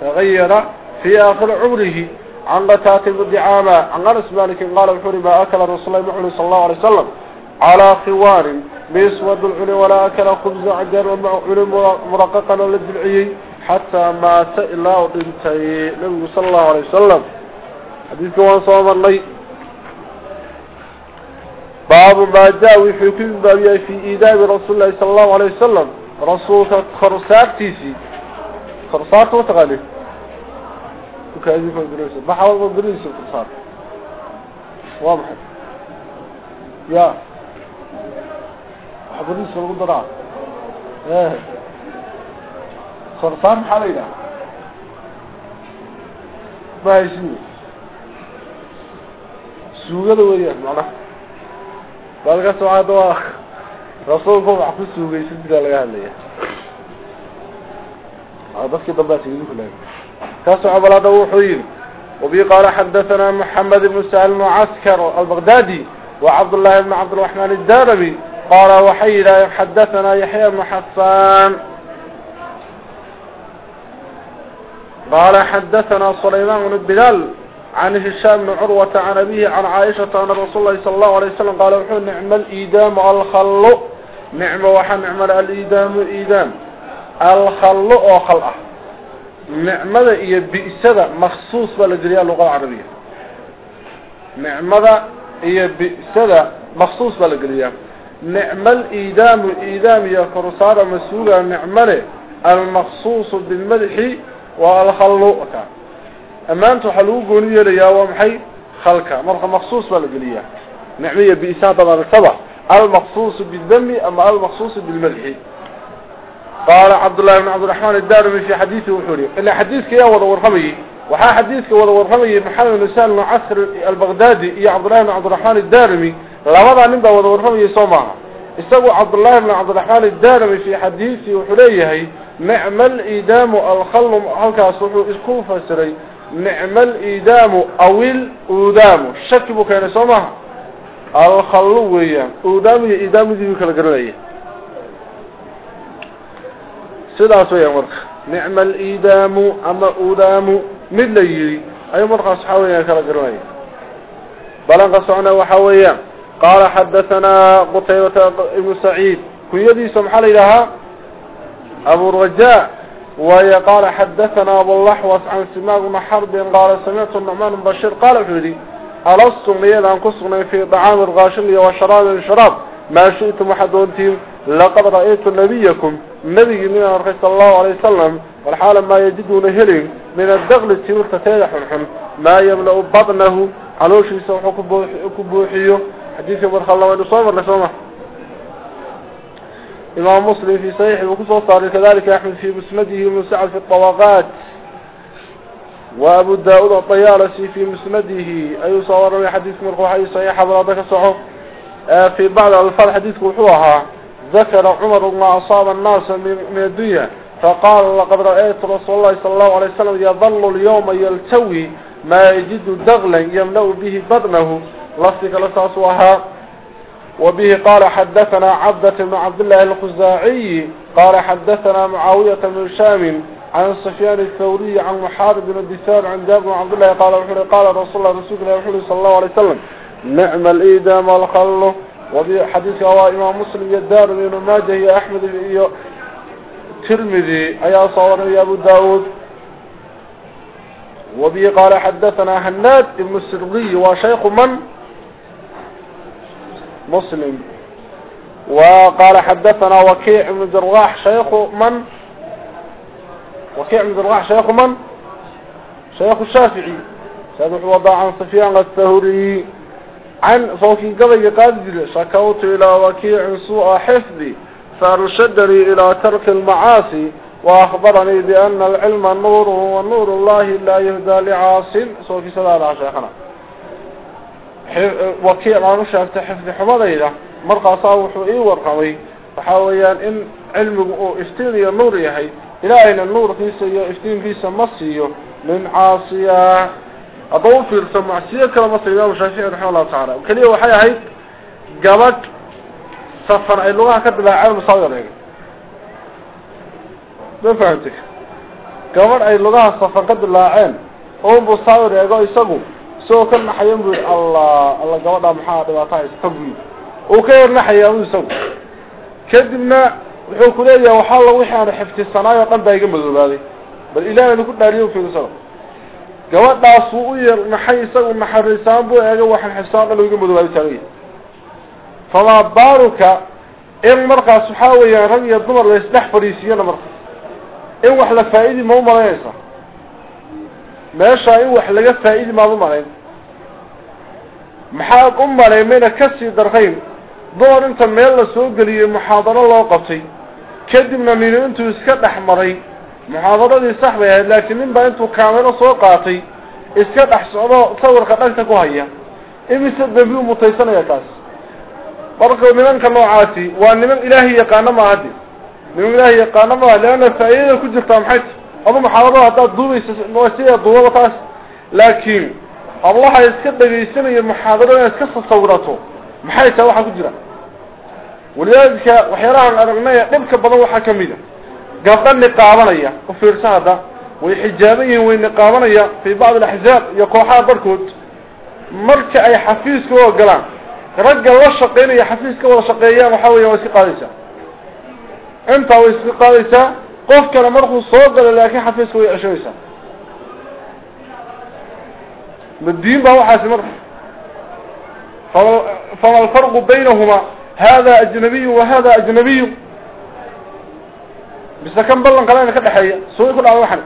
تغير في آخر عمره. عن قتات بن دعامة عن غرس مالك قال بحور ما أكل رسول الله محمد صلى الله عليه وسلم على خوار بيسود العلي ولا أكل خبز عجر ومععل مرققا للدلعي حتى مات إلا وضنتي نبي صلى الله عليه وسلم. حديث كوان صوم الله. باب ما جاء في كل باب في إيداب رسول الله صلى الله عليه وسلم. رسول خرسات تيسي. خرسات وتغالي وكاذي فالدروسة ما حاول الدروسة خرسات واضح. يا. حضريس الغدراء ايه خرسان حالينا ما يسمي سوغة وياه معنا بالك سعاد واخ رسولكم عفو سوغة يسمي لغا هليا هذا كي ضبات يقول لك كاسع بلاده وحيين وبي قال حدثنا محمد بن سعد المعسكر البغدادي وعبد الله بن عبد الرحمن الدارمي qaala waxay yidhaaheen xadahanaa yaxya bnu xafaan qaala xadahanaa sulaymaan bnu bilaal can hishaam bni curwata can abihi can caaishata ana rasuul lahi sala allahu alay wasalam qaala wuxuu nicmo aliidaamu alkhallo nicmo waxaa nicmale aliidaamu iidaam alkhallo oo khal ah nicmada iyo bi'sada makhsuus baa la geliyaa luqada carabiya nicmada iyo bi'sada makhsuus baa la geliyaa نعم الإيدام الإيدام يا فرصار مسؤولة نعمة المخصوص بالمدح والخل أما أنتو حلو قونية ليا ومحي خلقه. مرخة مخصوص بالجرياء نعمية بإساءة السبع المخصوص بالذم أما المخصوص بالمدح. قال عبد الله بن عبد الرحمن الدارمي في حديثه وحوري إلا حديثك يا وضا ورقمي وحا حديثك وضا ورقمي محمد نسان معسر البغدادي يا عبد الله بن عبد الرحمن الدارمي. labadaa nin baa wada warramayay soo maaha. Isagu cabdullaahi ibni cabdiraxmaan addaarami fi xadiisii wuxuu leeyahay nicmal iidaamu alkhallum halkaas wuxuu isku fasiray nicmal iidaamu awil udamu shaki buu keenay soo maaha? Alkhallu weeyaan udamu iyo iidaamudiibuu kala garanaya sidaas weeyaan marka nicma aliidaamu ama udamu mid la yiri ayuu markaas waxaa weeyaan kala garanaya balanqa socna waxaa weeyaan. qaala xadahanaa qutaybata ibnu saciid kunyadiisa maxaa la yidhaahaa aburajaa waaye qaala xadahanaa abulaxwas can simaaq bna xarbin qaala samictu nucmaan bn bashiir qaala wuxuu yidhi alastum miyadaan ku sugnay fii dacaami raashin iyo wa sharaabin sharaab maa shi'tum waxaad doontiin laqad ra'aytu nabiyakum نبي من أرخي صلى الله عليه وسلم والحال ما يجدون هلين من الدغل التمر تتيح الحم ما يملأ بطنه علوش يسوح كبوحيه xadiiskii barkalla waynu soo marnay sooma. Imaam muslim fii saxiixi buu ku soo saaray kadalika axmed fii musnadihi musacad fi طabaqaat wa abu daa-ud adayaalasi fii musnadihi. Ayuu soo warramay xadiiska marka waxay saxiixa balaada ka soco. Fii bacd alfad xadiidku wuxuu ahaa dakara cumar ma asaaba annaasa min addunya faqaala laqad ra'aytu rasuul allahi sala allahu alay wasalam yadallu lyawma yaltawi maa yajidu daglan yamna-u bihi badnahu. بدنه لصق لساسوها وبه قال حدثنا عبدة بن عبد الله الخزاعي قال حدثنا معاوية بن شام عن سفيان الثوري عن محارب بن الدثار عن جابر بن عبد الله قال قال رسول الله رسول الله صلى الله عليه وسلم نعم الإيدام والخل. وفي حديث هو إمام مسلم يدار بن ماجه يا أحمد يا ترمذي أيا صور يا أبو داود. وبه قال حدثنا هناد بن وشيخ من مسلم. وقال حدثنا وكيع بن جرواح شيخ من؟ وكيع بن جرواح شيخ من؟ شيخ الشافعي. سيدنا وضع عن سفيان الثوري عن صوتي قبل قادر شكوت إلى وكيع سوء حفظي فارشدني إلى ترك المعاصي وأخبرني بأن العلم نور ونور الله لا يهدى لعاصم. Eh, wakiil aan u sheegtay xifdi xumadayda markaasaa wuxuu ii warqabay waxaa weeyaan in cilmigu uu iftiin iyo nuur yahay. Ilaahayna nuurkiisa iyo iftiinkiisa ma siiyo. Min caasiya hadda u fiirso macsiyo kale ma siiyo imaam shaafici raxima allahu tacaala. Keliya waxay ahayd gabadh safan ay lugaha ka dilaaceen musaawiya leegay ma fahamtay gabadh ay lugaha safan ka dilaaceen oo musaawireego isagu isagoo ka naxayan buu allah alla gabadha maxaa dhibaataa iska uu ka hornaxayaa u isagu. Kadibna wuxuu ku leeyahay waxaa la wixii aanu xiftisanaayoo dhan baa iga madoobaaday. Bal ilaahaynu ku dhaariyo fiirsada gabadhaas wuu u yernaxay isagu naxariisaan buu eega waxaan xiftisaan dhan iga madoobaaday taagaya famaa baaruka in markaas waxaa weeyaan rag iyo dumar la isdhex fadhiisiyana marka in wax la faa'idi ma u malaynaysaa meesha in wax laga faa'iidi ma u malayn maxaad u maleemayna ka sii darqayn dumar inta meel la soo geliyey muxaadaro loo qabtay. Kadibna nini intuu iska dhex maray. Muxaadaradii sax bay ahayd laakiin nin baa intuu kaamero soo qaatay iska dhex socdo sawirka dhagta ku haya. Imise dambi u mutaysanaya taas marka nimanka noocaasi waa niman ilaahay yaqaano maaha de niman ilaahay yaqaano maaha leanna faa'iidada ku jirtaa maxay أما محاربة هذا دوبة نواسية دوبة لكن الله يسكبه يسمى المحاضرة يسكس صورته. محاية سواحة كجرة. ولذلك وحيراها الأرغمية نبكى بضوحة كميدة. قفل النقابان ايا وفي رسالة ويحجابين ونقابان ايا في بعض الأحزاب يقوحها بركوت. مركع أي حفيز كوه قلان رجع الله الشقين اي حفيز كوه شقيا محاوية واسقاليسة أنت واسقاليسة qofkana markuu soo galo laakiin xafiiska way ceshanaysaa madiin baa waxaasi mar fama alfarqu baynahumaa haadaa ajnabiyu wa haadaa ajnabiyu. Bise kan ballan kalena ka dhexeeya sooy ku dhacda waxan.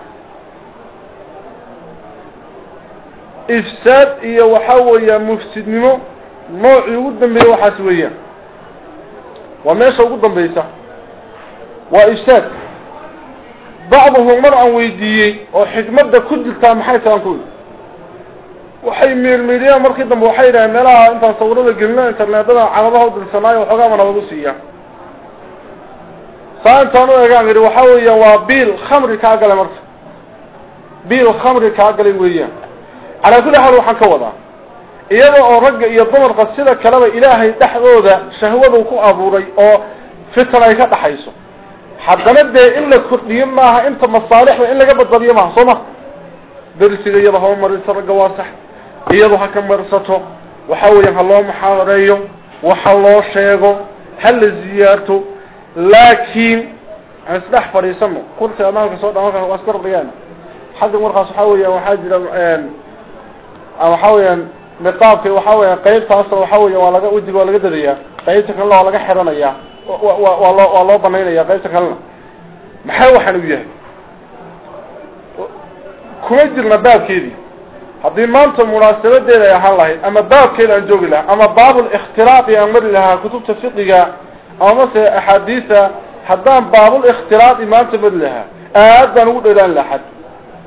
Ifsaad iyo waxa weeyaa mufsidnimo noocii ugu dambeeya waxaas weeyaan. Waa meesha ugu dambaysa. Waa ifsaad bacduhum mar aan weydiiyey oo xikmadda ku jirtaa maxay tahan ku waxay meelmeeliyaan markii dambe waxay yidhaaheen meelaha intaan sawirada gelino internetada calabaha u dilsanaayo waxoogaa bana lagu siiyaa saa intaan u egaan yidhi waxaa weeyaan waa biil khamri kaa galay marka. Biil khamri kaa galay weeyaan. Calaa kulli xaal waxaan ka wadaa iyada oo ragga iyo dumarka sida kaleba ilaahay dhexdooda shahwadu ku abuuray oo fitan ay ka dhaxayso. Soo ma darsiga iyada haba marisa ragga waa sax iyadu ha ka marsato waxa weeyaan ha loo muxaadareeyo waxa loo sheego ha la ziyaarto laakiin aan isdhex fadhiisano kursi amaanka soo dhan markaa waa iska rordhiyaan xagga markaas waxa weeyaan waxaa jira waxa weeyaan niqaabka waxa weeyaan qaybtaasna waxa weeyaan waa laga wejiga waa laga dadayaa qaybta kalena waa laga xiranayaa waa loo banaynaya qaybta kalena. Maxay waxaan u yahay kuma jirna baabkeedii haddii maanta munaasabadeeda ay ahaan lahayd ama baabkeeda aan joogi lahaa ama baabulikhtiraaci aan mari lahaa kutubta fiqiga amase axaadiisa haddaan baabulikhtiraaci maanta mari lahaa aad baan ugu dhelaan lahaa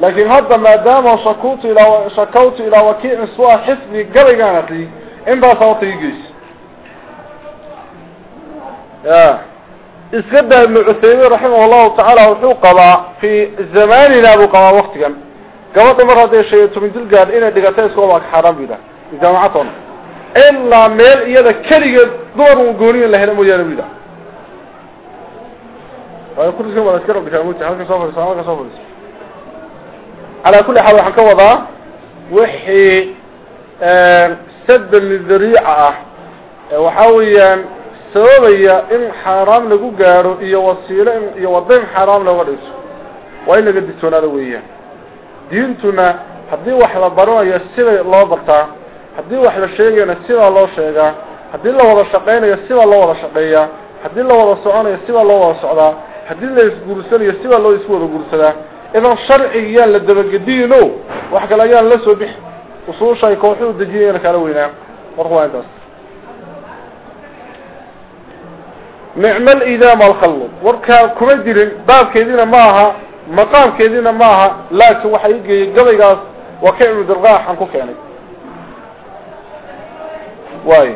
laakiin hadda maadaama shakuutu ilaa shakawtu ilaa wakiicin sua xifdi gabaygaan akriyay intaas hawatagigeyso buu qabaa waktigan gabadha mar hadday sheegay toban jil gaadh inay dhigatay iska waa xaaraan bu yidhaha jaamacatoona ilaa meel iyada keligeed dumar un gooniyin la hela mooyaane bu yidhaha waayo kursikan waa iska rabdhikaa moti halka soo fadhiso halka soo fadhiso calaa kulli xaal waxaan ka wadaa wixii saddan lidariica ah ee waxaa weeyaan sababaya in xaaraam lagu gaadho iyo wasiilo iyo wadda in xaaraam looga dhiso. Waa in laga digtoonaada weeyaan. Diintuna haddii wax la baranayo siday loo bartaa haddii wax la sheegayana sidaa loo sheegaa haddii la wada shaqaynayo sidaa loo wada shaqeeyaa haddii la wada soconayo sidaa loo wada socdaa haddii la isguursanayo sidaa loo isku wada guursadaa idan sharciga yaan la dabagediino wax kale ayaan la soo bixi usuusha ay kooxu dejinayana kala weynaa. Marka waa intaas نعمل إذا ما الخلق. وركا كمدري باب كذينا معها مقام كذينا معها لا توحيق قضي قاس وكعب درغاح عن كوكيني يعني. واي.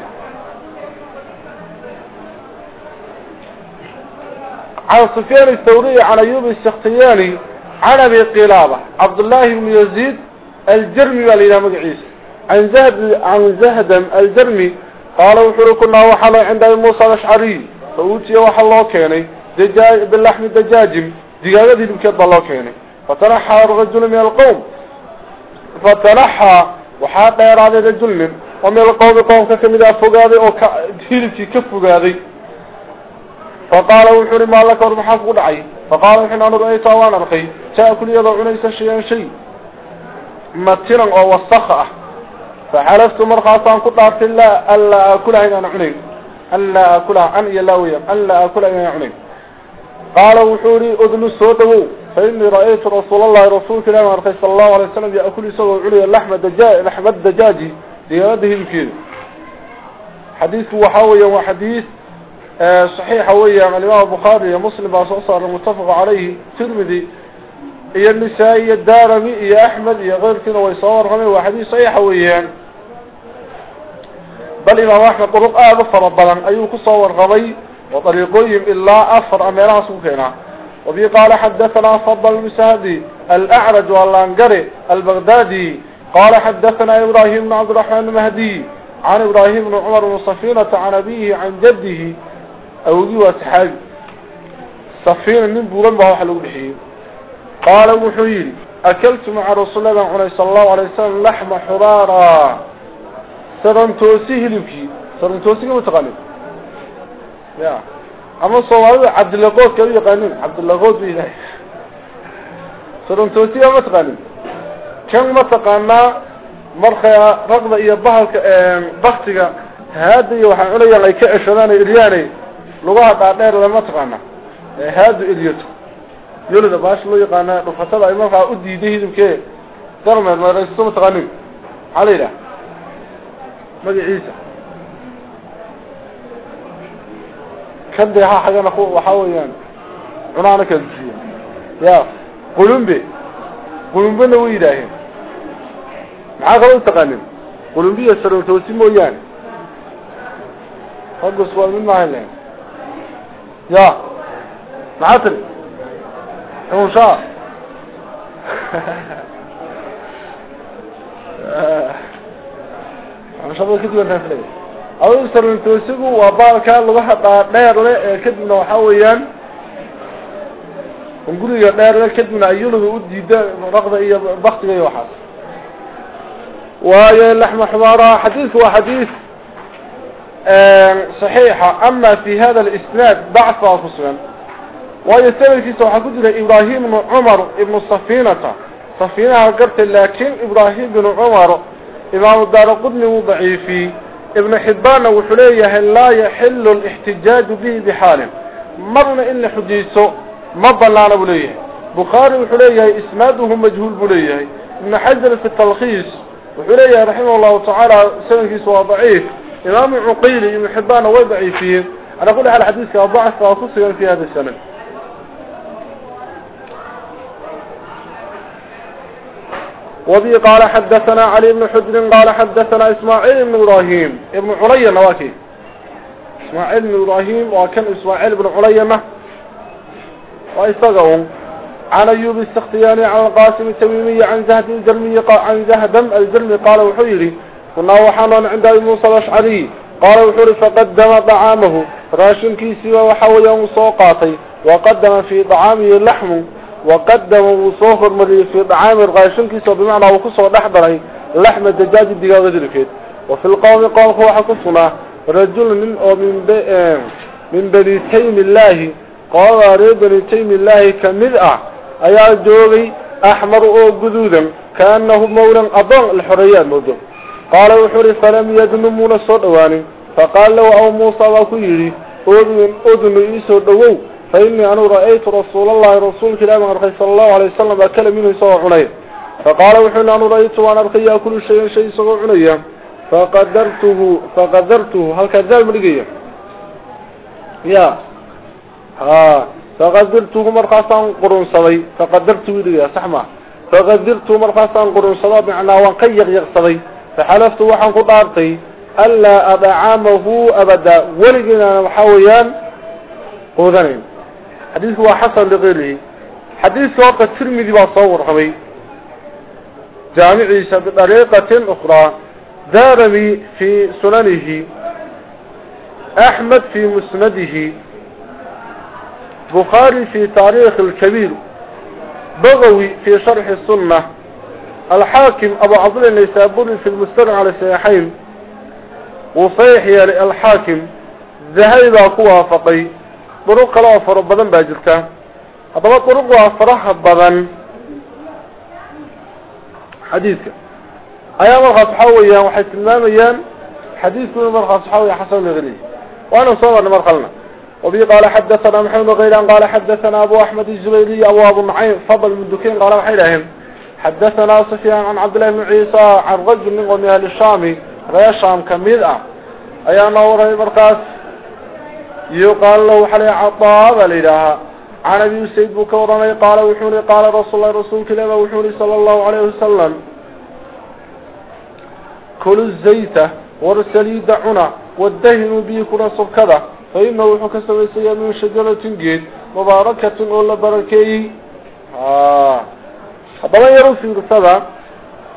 على صفيان الثورية على يوم الشخطياني على بقلابة عبد الله بن يزيد الجرمي والإلهام العيس عن زهد عن زهدم الجرمي قالوا فرقنا وحلا عند الموصل الأشعري. فأوتي وحى الله كيني باللحم الدجاج دجاجة دي بكيت الله كيني فتنحى الرجل من القوم فتنحى وحاط يراد رجل ومن القوم قوم كمدا فقادي أو كهيلتي كفقادي فقال وحر ما لك ورمحاك ودعي فقال وحن أنا رأيت وأنا رقي تأكل يضع عنيس شيئا شيء متنا أو وسخة فحلفت كنت أعرف الله ألا ألا أكلها عن يلاويا ألا أكلها إن أنا عنين قال وحوري أذن السوده فإني رأيت رسول الله رسول كلام رقي صلى الله عليه وسلم يأكل سوى علي اللحم الدجاج لحم الدجاج لهذه يمكن حديث وحاوية وحديث صحيح ويا الإمام البخاري مسلم بأسوصر المتفق عليه. ترمذي هي النسائي الدارمي يا أحمد يا غير كنا ويصور غني وحديث صحيح ويا بل إمام أحمد طرق آب فربلا أيوه كصور غني وطريقهم إلا أفر أميرها سوكينا. وبي قال حدثنا فضل المساهدي الأعرج واللانقري البغدادي. قال حدثنا إبراهيم بن عبد الرحمن المهدي عن إبراهيم بن عمر بن صفينة عن أبيه عن جده. أودي واتحاج صفين من بولن بها حلو بحيه قال وحيري أكلت مع رسول الله صلى الله عليه وسلم لحم حرارا sarantoosi hilibkii sarantoosiga ma taqaanin ya. Ama soomaalida cabdilaqoodka u yaqaanin cabdilaqood ba ilahay sarantoosiga ma taqaanin kan ma taqaanaa markaa raqda iyo bahalka baktiga haada iyo waxaan cunayaan ay ka eshadaan elyaanay lugaha dhaadheer lama taqaanaa. E, Haadu elyato yolida baasha loo yaqaanaa dhufatada ay markaa u diiday hidibkee darmeed mareysatoma taqaanin maxaa la yidhaha مجي عيسى. كان ديها حاجة نخوة وحاويان عنانا كذبية يا قلنبي قلنبي نوي إلهي معاه غلو تقانين قلنبي يسرون توسي مويان فقو سؤال من معين لين (laughs) يا معاتل هو شاء أنا شبه كده أنت فلي أو سرن توسقوا وبارك الله حتى دير له كدنا وحويان ونقول يا دير له كدنا أيونه ودي ده رغبة إيه بخت جاي وحاس ويا اللحم حمارة حديث وحديث صحيحة أما في هذا الإسناد ضعف خصوصا ويستمر في سوحة كدر إبراهيم بن عمر ابن صفينة صفينة قرت لكن إبراهيم بن عمر imaamu daaraqudni wuu daciifiyey. Ibnu xibbaanna wuxuu leeyahay laa yaxilu alixtijaaju bihi bixaalin. Marna in la xujiiso ma banaana buu leeyahay. Bukhaari wuxuu leeyahay isnaaduhu majhuul buu leeyahay. Ibnu xajar fi talkhiis wuxuu leeyahay raximah llahu tacaala sanadkiisu waa daciif. Imaamu cuqiili ibnu xibbaanna way daciifiyeen. Calaa kulli xaal xadiidka dacfaa ku sugan fi hada sanad. وبي قال حدثنا علي بن حجر قال حدثنا إسماعيل بن إبراهيم. ابن علي نواكي إسماعيل بن إبراهيم وكان إسماعيل بن عليمة وإستغوا عن أيوب السختياني عن القاسم التميمي عن زهد الجرمي عن زهدم الجرمي قال وحيري. كنا وحانا عند أبي موسى الأشعري. قال وحيري فقدم طعامه. راشم كيسي وحويا وصوقاتي. وقدم في طعامه اللحم. waqadama wuu soo hormariyey fii dacaami raashinkiisa bimacnaa uu ku soo dhex daray laxma dajaaji digaaga hilibkeed wa fi lqowmi qoomka waxaa ku sugnaa rajul nin oo min bani taymi illaahi qoodaa reer bani taymi illaahi ka mid ah ayaa joogay axmar oo guduudan kaanahu mowlan adoon laxoreeyaad moodo qaala wuxuu uhi falam yadnu muuna soo dhowaanin faqaala lahu aw muusa baa ku yidhi udnu iisoo dhowow. فإني أنا رأيت رسول الله رسول كلام أرخي صلى الله عليه وسلم أكل منه سوى عنيا فقال وحين أنا رأيت وأنا أرخي كل شيء شيء سوى عنيا فقدرته فقدرته. هل كذاب مرقيا يا. ها. فقدرته مرخصا قرون صبي فقدرته لي صحما فقدرته مرخصا قرون صبي بمعنى وانقيق يغصبي فحلفت وحن قطارتي. ألا أدعامه أبدا. ولقنا محاويان قوذنين. حديث هو حسن لغيره. حديث وقت الترمذي بصور خمي. جامعي بطريقة أخرى. دارمي في سننه. أحمد في مسنده. بخاري في تاريخ الكبير. بغوي في شرح السنة. الحاكم أبو عبد النيسابوري في المستر على السياحين وصيح يا الحاكم. ذهب قوة فقي. طرق لها فرق بضن باجلتا هذا طرق لها فرق حديثك أيام الغا صحاوي أيام وحيث المام أيام حديث من المرخى صحاوي حسن مغري وأنا صور لمرخلنا وبي قال حدثنا محمد غيلان قال حدثنا أبو أحمد الزبيلي أبو أبو معين فضل من دكين قال ابو حيلهم حدثنا صفيان عن عبد الله بن عيسى عن رجل من غني أهل الشامي غير الشام كميدا أيام اوري مرخى yuqaal lahu waxaa la cadaaba la yidhaahaa can abi usayd buu ka waramay qaala wuxuu hi qaala rasuulla rasuulka ileba wuxuu hi sala allahu calayhi wasalam kulu zayta war saliida cuna wadahinu biyi kuna subkada fa ina wuxuu ka samaysayaa min shajaratin geed mubaarakatun oo la barakeeyey haddaba yar u fiirsada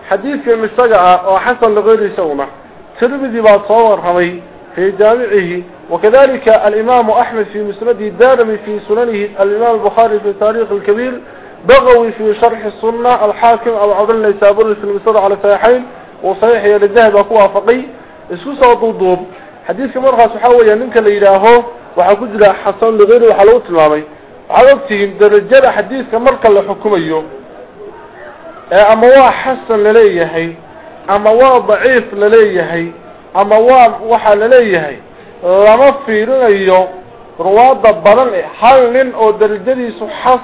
xadiidkan isaga ah oo xasan laqeyrisa tirmidi baa soo warramay fii jaamicihi وكذلك الإمام أحمد في مسنده الدارمي في سننه الإمام البخاري في تاريخ الكبير بغوي في شرح السنة الحاكم أو عبد النيسابوري في المسر على صحيحين وصحيح للذهب أكوها فقي اسكو سوى حديث مرخص حاول ينك اللي يلاهو وحكو جدا حسن لغيره وحلوت المامي عرفتين درجة حديث كمركا لحكوميه أما هو حسن لليه أما هو ضعيف لليه أما هو وحا لليه لما فيرنيو رواضة بدن حال نين أو درجة حس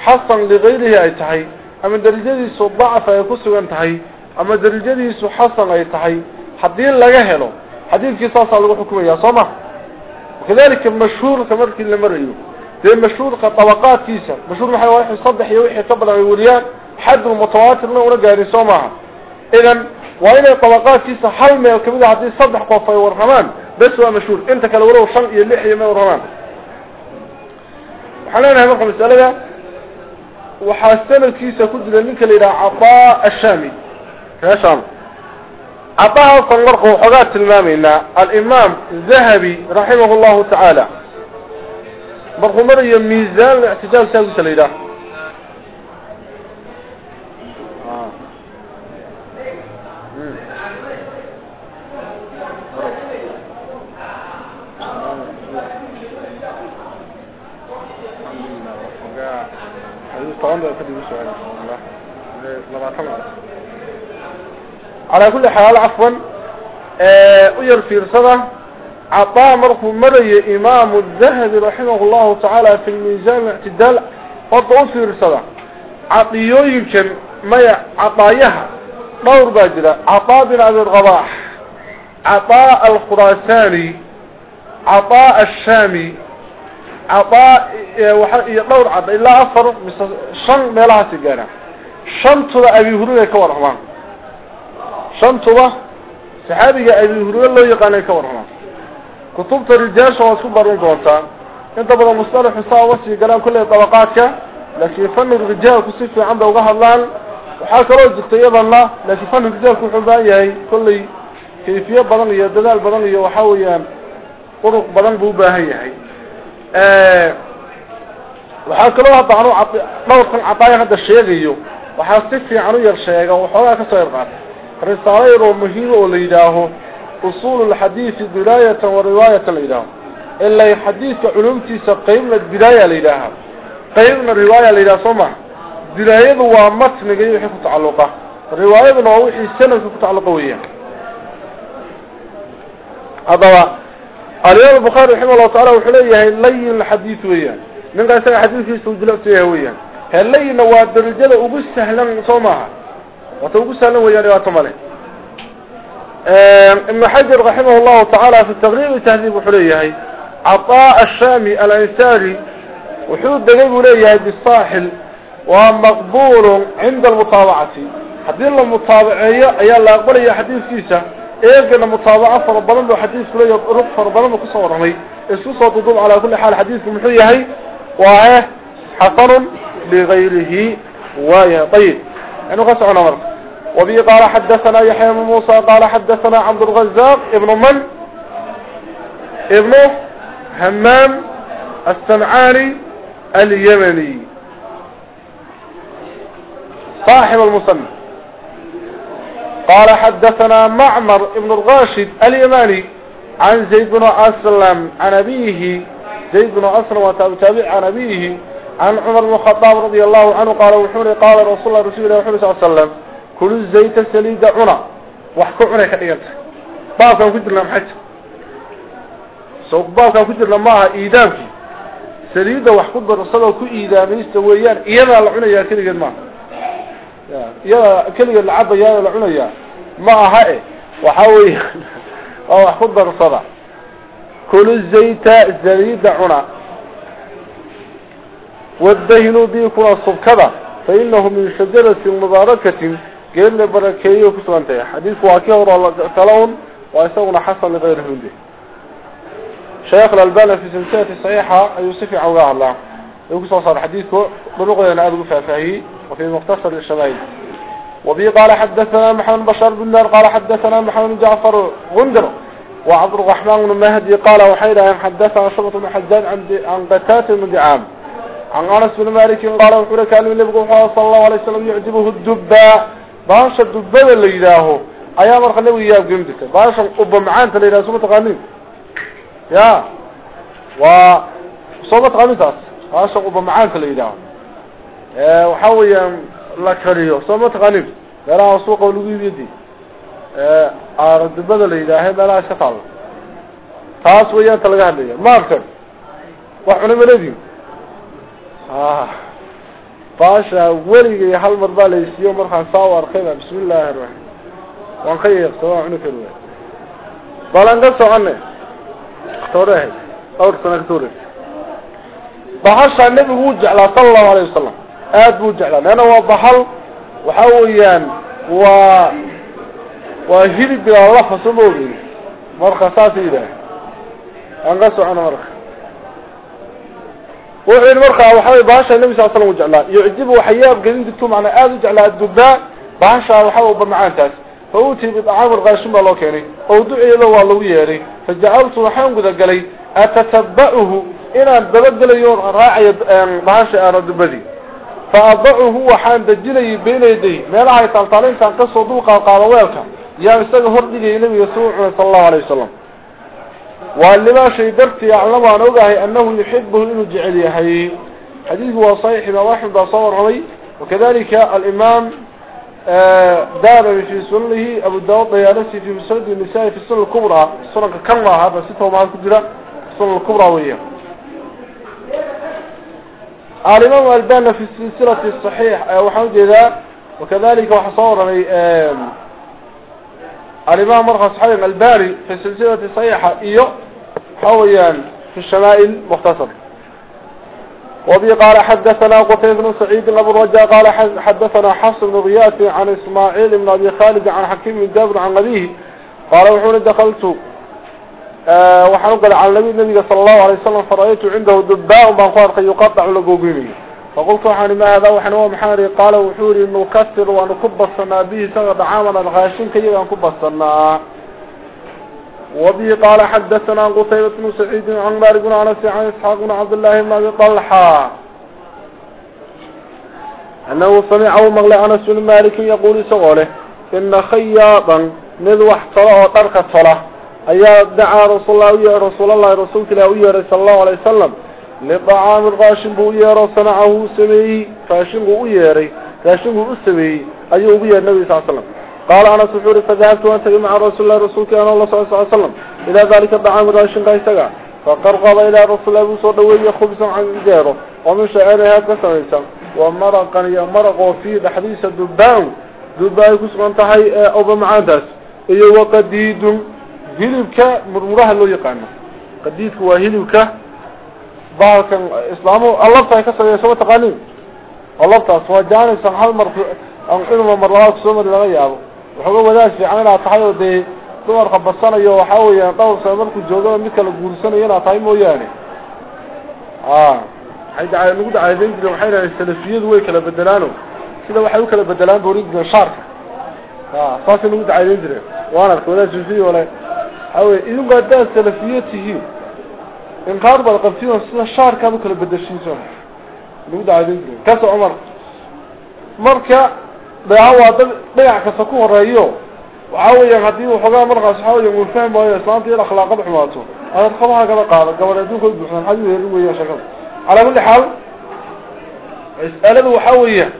حسن لغيره أي تحي أما درجة ضعف يكسو أن تحي أما درجة حسن أي تحي حدين لغهلو حديث كيساس على حكومية صمح وكذلك المشهور كمركي اللي مريو ده مشهور كطبقات كيسا مشهور محل واحد يصدح يوحي قبل الوليان حد المتواتر لنا ونقاري صمح إذن وإن طبقات كيسا حل ما يكمل حديث صدح قوفي ورحمان بس هو مشهور انت كالورو شن يلحي ما ورحمان وحنانا هم مسألة وحاسن الكيسة كدنا منك لإلى عطاء الشامي. يا شام. عطاها صنغرق وحقات المامينا. الإمام الذهبي رحمه الله تعالى. مرخو مريا ميزان الاعتجال سليلة على كل حال عفوا وير في رصده عطاء مرخو مري إمام الذهبي رحمه الله تعالى في الميزان الاعتدال وضعوا في رصدة. عطيو يمكن ما عطايها دور باجرة عطاء بن عبد الغباح عطاء الخراساني عطاء الشامي iyo dhowr cadda ilaa afar mise shan meelahaasi gaaraan shantuba abi hureyre ka warramaan shantuba saxaabiga abi hureyre loo yaqaanay ka warramaan kutubta rijaasha waad isku barin doontaa inta badan mustalaxu saa uga galaan kolley dabaqaadka laakiin fanu rijaalku si fiican ba uga hadlaan. Waxaa kaloo jirta iyadana laakiin fanu rijaalku wuxuu baahan yahay kolley kayfiye badan iyo dadaal badan iyo waxa weeyaan uruq badan buu u baahan yahay. Oo muhiima oo la yidhaaho usuul lxadiidi bilaayatan wa riwaayatan la yidhaaho ilay xadiidka culumtiisa qeybna bilaaya la yidhaaha qeybna riwaaya la yidhaha soo maha bilaayadu waa matniga iyo wixii ku tacalluqa riwaayaduna waa wixii sanadka ku tacalluqa weeyaan haddaba alimaam الbukhaari raximah llahu taala wuxuu leeyahay layin xadiid weeyaan ninka isaga xadiidkiisa u dilactu yahay weeyaan he layinna waa darajada ugu sahlan soo maaha wata ugu sahlan weeyaan dhibaato male ibn xajar raximah llahu tacaala fi taqriib tahdiib wuxuu leeyahay caطaa ashami alansari wuxuu degay buu leeyahay bisaaxil waa maqbul ايغنا متابعه فربلن لو حديث كله يضرب فربلن كصورني اسو صدوب على كل حال حديث المحية خي هي واه حصل لغيره ويا طيب انه غسعنا مر وبي قال حدثنا يحيى بن موسى قال حدثنا عبد الغزاق ابن من ابن همام السمعاني اليمني صاحب المصنف قال حدثنا معمر ابن الغاشد اليماني عن زيد بن أسلم عن أبيه زيد بن أسلم وتابع عن أبيه عن عمر بن الخطاب رضي الله عنه قال وحوري قال رسول الله رسول الله صلى الله عليه وسلم كل الزيت سليد عنا وحكو عنا كديانت باسا كجرنا محج سوق باسا كجرنا معها إيدامك سليد وحكو برسله كو إيدامي استويان يا كليا العب يا العنا يا ما هاي. وحاوي. أو حكو برسله كل الزيت سليد عنا والدهن بيكون الصبكبة فإنه من شجرة مباركة. قيل بركية كسوانتها حديث واكيه ورسلون ويسونا حسن لغيره به شيخ الألباني في سلسلة الصحيحة يوسف عواه الله. يقول صار حديثه بلغة ينعاد فيه. وفي مختصر الشمائل وبي قال حدثنا محمد بشار بن نار قال حدثنا محمد جعفر غندر وعبد الرحمن بن مهدي قال وحيدا حدثنا شبط بن حجاج عن قتات بن دعام. عن أنس بن مالك قال وحول كان النبي صلى الله عليه وسلم يعجبه الدباء باشا الدباء اللي يداه أيام مرخ النبي إياه قمدك أبا معانت اللي يداه سوى تقانين يا. و صوبة قميصاس باشا أبا معانت اللي يداه waxa weeyaan la kariyo. Soo mataqanin meelaha suuqa lagu iibiyadi ardibada la yidhaahe meelaha iska taalo taas weeyaanta laga hadlaya. Maarta wax cunay maledin ah, baasha weligay hal mar baa laysiiyo markaan saa u arkay baa bismi illaahi araxim waan ka yeeqsa waan cuni kari waay balan ka soconne. Tooreh dhowr sana ka toore bahashaa nebigu uu jeclaa sala allahu alayhi wasalam aada buu jeclaa leanna waa bahal waxa weeyaan waa waa hilib bilaa lafa soo ma ogeyn marka saasa yidhaah aan ka socono marka. Wuxuu yidhi markaa waxawey bahasha nabi sal slam u jeclaa. Yucjibu waxyaab gelin digtu macnaa aada u jeclaa addubaa bahasha waxa uba macaantaas fa uutii bidacaamir qaashin baa loo keenay. Oo duciyada waa lagu yeedhay. Fajacaltu waxaan gudagalay atatabacuhu inaan dabagelayo raacayo bahasha aana dubadii fa adacuhu waxaan dejinayay bayna yaday meelahay taaltaalintaan kasoo dulqaadqaado weelka yaan isaga hordhigayay nabiga suu cunay sala allahu alayh wasalam ولما شيء درتي أعلم أن أقعي أنه يحبه إنه جعليه حديث هو صحيح ما واحد بصور علي. وكذلك الإمام دار في سنه أبو الداود طيالسي في مسند النساء في السنة الكبرى. السنة كما هذا ستة ومعاد كجرة. السنة الكبرى وهي الإمام البانة في السلسلة الصحيح وحمد ذا وكذلك وحصور الإمام مرخص حليم الباري في السلسلة الصحيحة إيو حويا في الشمائل مختصر. وبي قال حدثنا قتيب بن سعيد أبو الرجاء قال حدثنا حفص بن غياث عن إسماعيل بن أبي خالد عن حكيم بن جابر عن أبيه قال وحون دخلت أه وحنقل عن النبي النبي صلى الله عليه وسلم فرأيت عنده دباء بانخوارق يقطع لقوبيني فقلت عن ما هذا؟ وحنوى محاري. قال وحوري نكسر ونكب الصناء به سغد عامنا الغاشين كي نكب الصناء وبه قال حدثنا قتيبة بن سعيد عن مالك بن أنس عن إسحاق بن عبد الله بن أبي طلحة. أنه سمع أو مغلى أنس بن مالك يقول سغوله إن خياطا نذوح طلع طرق طلع ayaa dacaa rasuullahi u yeehay rasuulallahi rasuulka ilaah u yeehay sala allahu alay wasalam lidacaamin raashin buu u yeero sanacahu u sameeyey. Raashinkuu u yeehay raashinkuu u sameeyey ayuu ugu yeehay nabiga sal l slam qaala anas wuxuu ihi fadahabtu waan tagay maca rasuulillahi rasuulka anoo la socda sal slam ilaa daalika dacaamin raashinka isaga. Faqarqaba ilaa rasuulillahi buu soo dhaweeyey khubsan canjeero oo min shaacirihaa ka samaysan. Wa maraqan iyo maraqoo fii dhexdiisa dubaan duba ay ku sugan tahay eh, oba macaantaas iyo waqadiidun هو هلبك ظاهر كان إسلامه. الله تعالى كسر يسوى تقانين الله تعالى سوى جانب سنحل مرفوع. أنقلوا مرات سمر لغا يابو وحقوا وداش في عملها تحيو دي. دمر قبصانا يو وحاوي قول سمركو جوغا مثل القرسانا ينا طايمو يعني. آه. حيد عايز نقول عايزين كده وحينا السلفية دوي كلا بدلانو. كده وحيو كلا بدلان بوريد من شارك آه. فاسي نقول عايزين كده وأنا سلفية ولا حاوي أوه إذن قد ذا سلفيته إن قاربا لقد فيه السنة الشهر كانوا كلا بدشين جمع. لودا عدين جمع كاسو عمر. مركا بيعوا دل... بيع كسكوه رأيو وعوا يغدين وحقا مرغا سحاوا يقول فهم بأي إسلام تير أخلاق بحماته أنا أدخلها كذا قال. قبل يدون كل بحسن حاجة يروي يا شكل. على كل حال اسأل الوحوية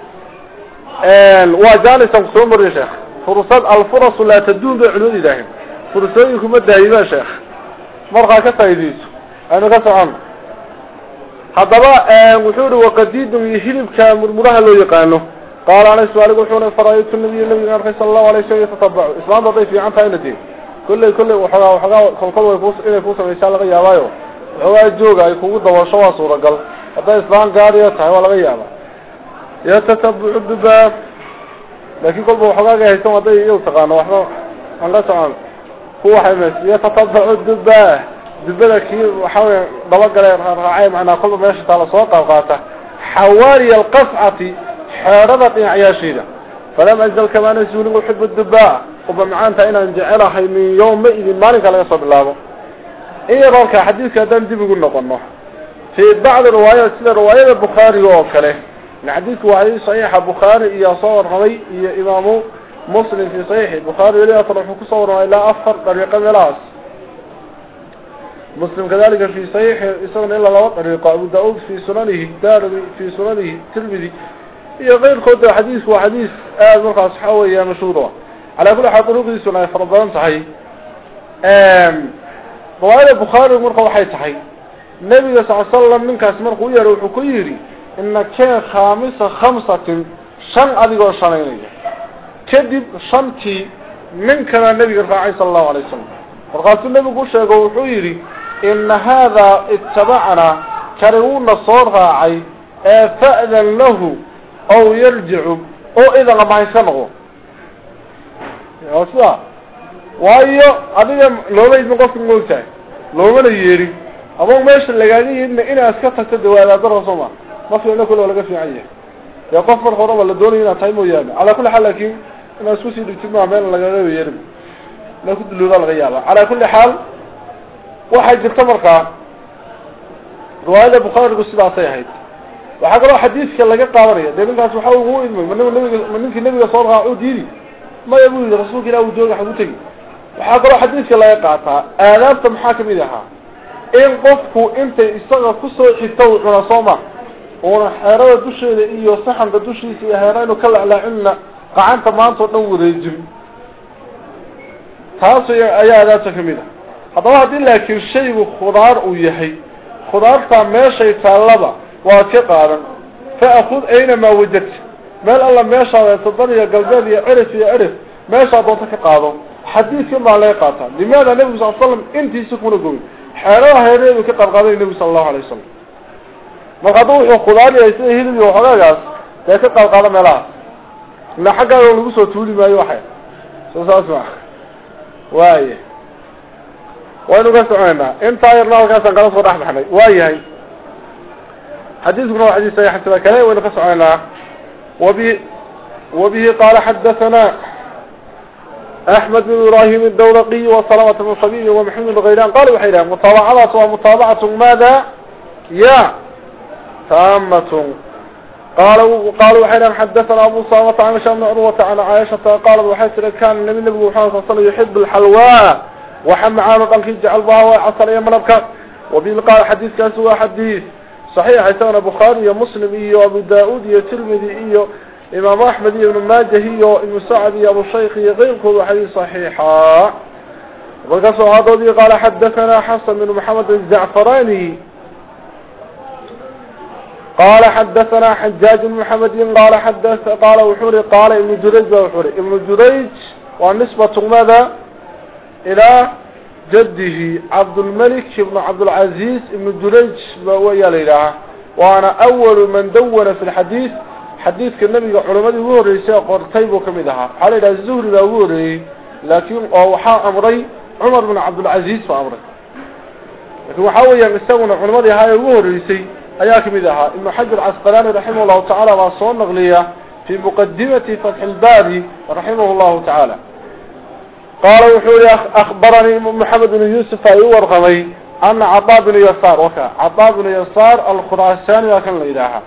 وجالسا آه، قصوا مريشة فرصات الفرص لا تدون بعلود ذاهم sheekh markaa ka faa'iidayso aynu ka socon haddaba wuxuu ihi waqadiidum iyo hilibka murmuraha loo yaqaano قال أنا سؤالك وحونا فرأيت النبي النبي صلى الله عليه وسلم يتطبع. إسلام ضيف في عنها إنتي كل كل وحقا وحقا كل كل يفوس إنه يفوس من شاء الله غيابايو وحقا الجوغا يكون دوا شوا صورة قال هذا إسلام قاري يتحي ولا غيابا يتتبع الدباب. لكن كل وحقا يهيسون هذا يلتقانا kuwa hameesiye tatadacu dubaa dubada kii waxaweya dabagalay raacay macnaa kolba meesha taa la soo qaabqaata xawaaliya alqascati xeedhada dhinacyaashiida. Falam ajal kamaana zuulin uxibu dubaa uba macaanta inaan jecelahay min yowma idin maalinka laga soo bilaabo. In yar markaa xadiidka haddaan dib ugu noqono fii bacdi riwaayat sida riwaayada bukhaariga oo kale. Xadiidku waa saxiixa bukhaari iyo soo warramay iyo imaamu مسلم في صحيح البخاري وليه طرح كصور إلى أفر طريقة ملاس مسلم كذلك في صحيح إسرنا إلا الله طريقة أبو داود في سننه دارمي في سننه ترمذي هي غير خد حديث وحديث آه مرقى صحاوي يا مشهورة على كل حال طرق سنة فرضان صحيح رواية البخاري مرقى وحي صحيح النبي صلى الله عليه وسلم منك اسمر قوية روح كيري إن كان خامسة خمسة شن أدقوا kadib shantii nin kana nabiga raacay sala allahu alay wasalam markaasuu nebigu u sheego wuxuu yidhi ina haadaa itabacnaa kani wuuna soo raacay ee fa'dan lahu ow yarjicu oo idan lamahayska noqdo sida waayo adiga looma idin qofka moogtahay loomana yeerin adoon meesha lagaaga yeedina inaad iska tagto dawaadaadara sooma marka ina kule waa laga fiican yahay. Dee qof mar horaba la doonaya inaad tahay mooyaane. Calaa kulli xaal laakiin inaad isku sii dhigtid maa meel lagaga yeerin inaad ku duluudaa laga yaaba calaa kulli xaal waxay jirta markaa riwaayada bukhaarigu sidaasay ahayd waxaa kaloo xadiidka laga qaadanaya dee ninkaas waxa ugu idmay ma nabiga ma ninkii nabiga soo raaco diidi maya buu yidhi rasuulka ilah uu jooga xagu tegi waxaa kaloo xadiidka laga qaataa aadaabta maxaa kamid ahaa in qofku intay isaga kusoo xigta u cuna sooma uuna xeerada dusheeda iyo saxanka dushiisa iyo heera inuu ka laclaacinna qacanta maanta o dhan wareejin taas ayaa aadaabta ka mid ah. Haddaba haddii laakiin shaygu khudaar uu yahay khudaartaa meeshay taallaba waad ka qaadan. Faakud aynamaa wajadta. Meel alla meeshaad eeto iyo galbeed iyo cirif iyo cirif meeshaa doonta ka qaado. Xadiidkan baa laga qaataa. Limaada nebigu sal slam intiisa kuna goyn. Xeerada heereedu ka qaadqaaday nebigu sala allahu alay wasalam marka hadduu wuxuu khudaar yahay sida hilib iyo waxogaagaas ka qaadqaada meelahaas لا حاجة لو نقصه تولي ما يوحي. سوسا اسمع واي. وانو قاسمعنا انت طاير الله وكاسا قلص ورحب حني واي هاي. حديث بنو حديث سيحة باكلي وانو قاسمعنا وبه وبه قال حدثنا أحمد بن إبراهيم الدورقي وصلامة من صبيبه ومحمد بن غيران قال بحيلان متابعة ومتابعة ماذا؟ يا. تامة. قالوا قالوا وحيدا حدثنا أبو صامة عن شام عروة عن عائشة قالوا وحيدا كان النبي النبي محمد صلى الله عليه وسلم يحب الحلواء وحمعان قال جعل بها وعصر يمنبك وبين قال حديث كان سوى حديث صحيح حيثنا بخاري مسلم إيو أبو داود إيو إيو إمام أحمد بن ماجه إيو ابن سعد أبو الشيخ غيره حديث صحيحا وقصوا هذا قال حدثنا حسن بن محمد الزعفراني قال حدثنا حجاج بن محمد قال حدث قال وحوري قال ابن جريج وحوري. ابن جريج ونسبة ماذا؟ إلى جده عبد الملك بن عبد العزيز ابن جريج ويا ليلها وأنا أول من دون في الحديث حديث النبي علماء ووري قرطيب وكمدها على الزهر لا ووري لكن وحا أمري عمر بن عبد العزيز فأمري لكن وحاول يمسون علماء هاي ووري أياك بذها إن حج العسقلاني رحمه الله تعالى وصول نغلية في مقدمة فتح الباري رحمه الله تعالى. قال وحولي أخبرني محمد بن يوسف ايو غمي أن عطاء بن يسار وكا عطا بن يسار الخراساني وكان الاله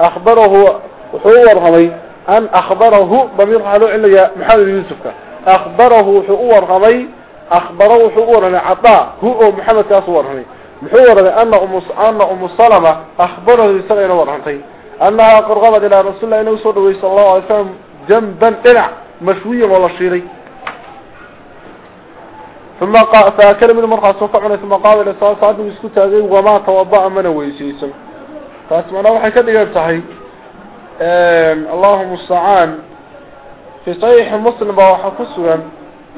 أخبره وحوار غمي أن أخبره بمير حلو علي محمد بن يوسف. أخبره وحوار غمي أخبره وحوار غمي عطا هو محمد كاسوار غمي محور أن أم أن أم سلمة أخبره يسأل ورحمتي أنها قرغبت إلى رسول الله إنه صلى الله عليه وسلم جنبا إلع مشويا ولا شيري ثم قال فأكل من المرخى صفعنا ثم قال إلى صلاة صلاة مسكوت هذه وما توضع من ويسيسا فأسمعنا وحي كده يرتحي اللهم الصعان في صحيح مسلم وحكسوا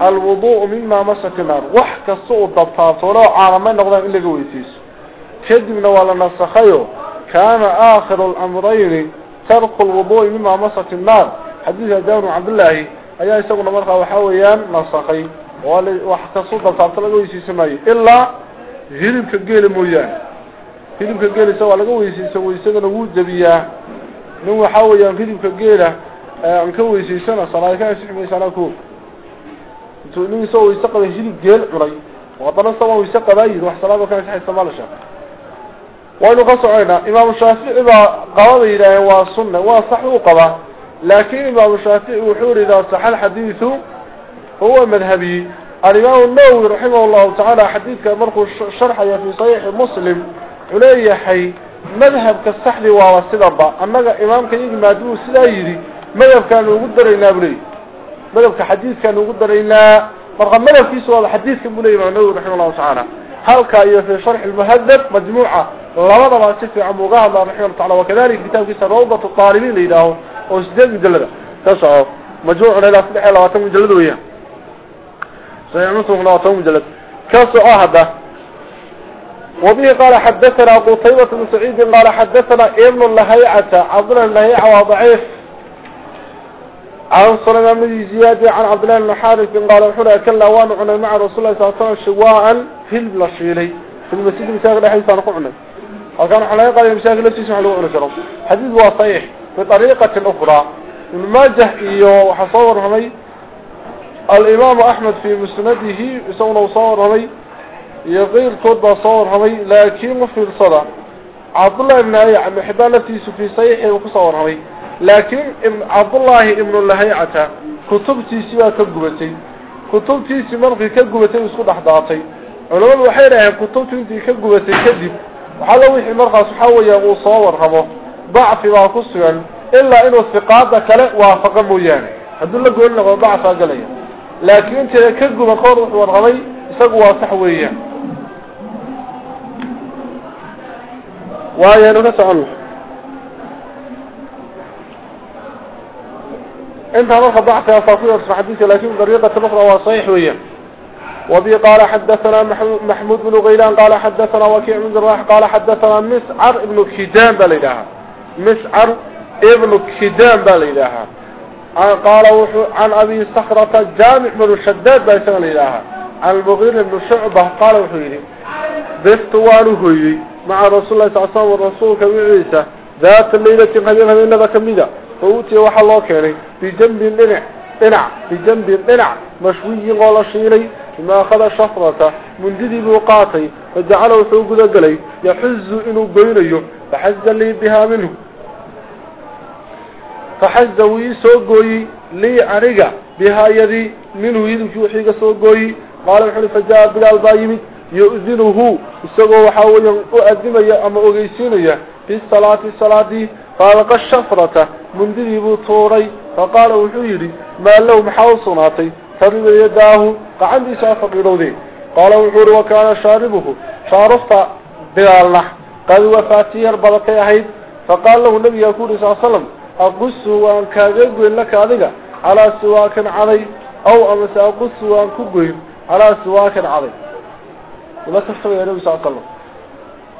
الوضوء مما مسك النار. وحك الصوت ولو عالمين نقضان إلا قويتيس. كدبنا ولا نسخيه كان آخر الأمرين ترك الوضوء مما مسك النار. حديث جابر عبد الله. أيها يساقنا مرقى وحاويان نسخي. وحك الصوت ضبطات لا قويتيس ماي. إلا هلم كقيل مويان. كقيل سوى لقويتيس ويساقنا وود جبيا. نو حاويان هلم كقيل أنكويتيسنا صلاة كان يسحب يسانا كوب. intuu hilib geel cunay oo haddana isagoo wayse qabaayid wax salaado kana saxaysa ma la sheego وإنه قصعنا إمام الشافعي قال إلهي والسنة وصح وقضى لكن إمام الشافعي وحور إذا صح الحديث هو مذهبي. الإمام النووي رحمه الله تعالى حديث كمرخ شرحه في صحيح مسلم. عليه حي. مذهب كالسحل وواسدبا أنك إمامك يجي مادوه سلايدي مذهب أبلي مذهب كحديث مدفك حديث كان وقدر إلا مرغم مدف في سؤال حديث كان مني معنوه رحمه الله تعالى. هل كان في شرح المهذب مجموعة لماذا لا تشفع مغاها الله رحمه الله تعالى وكذلك كتاب كيسا روضة الطالبين إلا هو وستجد مجلده تسعر مجموعة إلا فلح إلا واتم مجلده إياه سيعنصهم إلا واتم مجلد كسؤال هذا. وبه قال حدثنا قطيبة بن سعيد قال حدثنا ابن اللهيعة عبدالله اللهيعة وضعيف. عن صلى بن زياد عن عبد الله بن حارث قال وحنا كلا وانعنا مع رسول الله صلى الله عليه وسلم شواء في البلشيلي في المسجد مساق حيث نقعنا وكان حلا قال نفسه سمع له شرب حديث هو صحيح. بطريقة أخرى. ابن ماجه إيو وحصور همي الإمام أحمد في مسنده يسونا وصور همي يغير طود صور همي لكن في الصلاة. عبد الله بن أي عم حبان نفسه في صحيح وكصور همي لكن عبد الله إبن اللهيعة كتبتي سوى كقبتي. كتبتي سمرقي كقبتي وسقط أحضاطي علماء الوحيرة كتبتي انتي كقبتي كذب. وحالا وحي مرقى سحاوية وصور همه ضعف واقصيا إلا إنه الثقات كلا وافق موياني هدو الله قولنا ضعف أقليا لكن أنت كقب قرر ورغمي يسقوا صحويا وآية نفس عنه. انت مرخى ضعف يا صافية في حديث لكن طريقة أخرى وصحيح ويا وبي قال حدثنا محمود بن غيلان قال حدثنا وكيع بن الراح قال حدثنا مسعر ابن كدام بلدها مسعر ابن كدام بلدها قال عن أبي صخرة جامع بن الشداد بلدها عن المغير بن شعبة قال وحيري بفتوانه مع رسول الله صلى الله عليه وسلم والرسول كبير ذات الليلة خبيرها من fautiya waxaa loo keenay bijambin dhinac dhinac bijambin dhinac mashwiyin oo la shiilay uma akhada shafrata mundidii buu qaatay fajacala wuxuu gudagelay yaxuzu inuu goynayo faxaza lii bihaa minhu. Faxaza wuu ii soo gooyi lii aniga bihaa yadii minhu yidibkii wuxuu iga soo gooyi qaala wuxuuhi fajaa bilaal baa yimid yu'dinuhu isagoo waxaa weeyaan u adimaya ama ogeysiinaya fi salaati salaadii faalaqa shafrata mundidii buu tuuray faqaala wuxuu yidhi maalow maxaa u sugnaatay tariba yadaahu qacantiisa afaqidhowdee qaala wuxuu yihi wa kaana shaaribuhu shaarufta bilaalna qad wafaatiyar badatay ahayd. Faqaala lahu nabigaa ku yuri sal slam aqusu waan kaaga goyn laka adiga calaa siwaakan caday aw amase aqusu waan ku goyn calaa siwaakan caday. Ula kastabaya nabi sal slam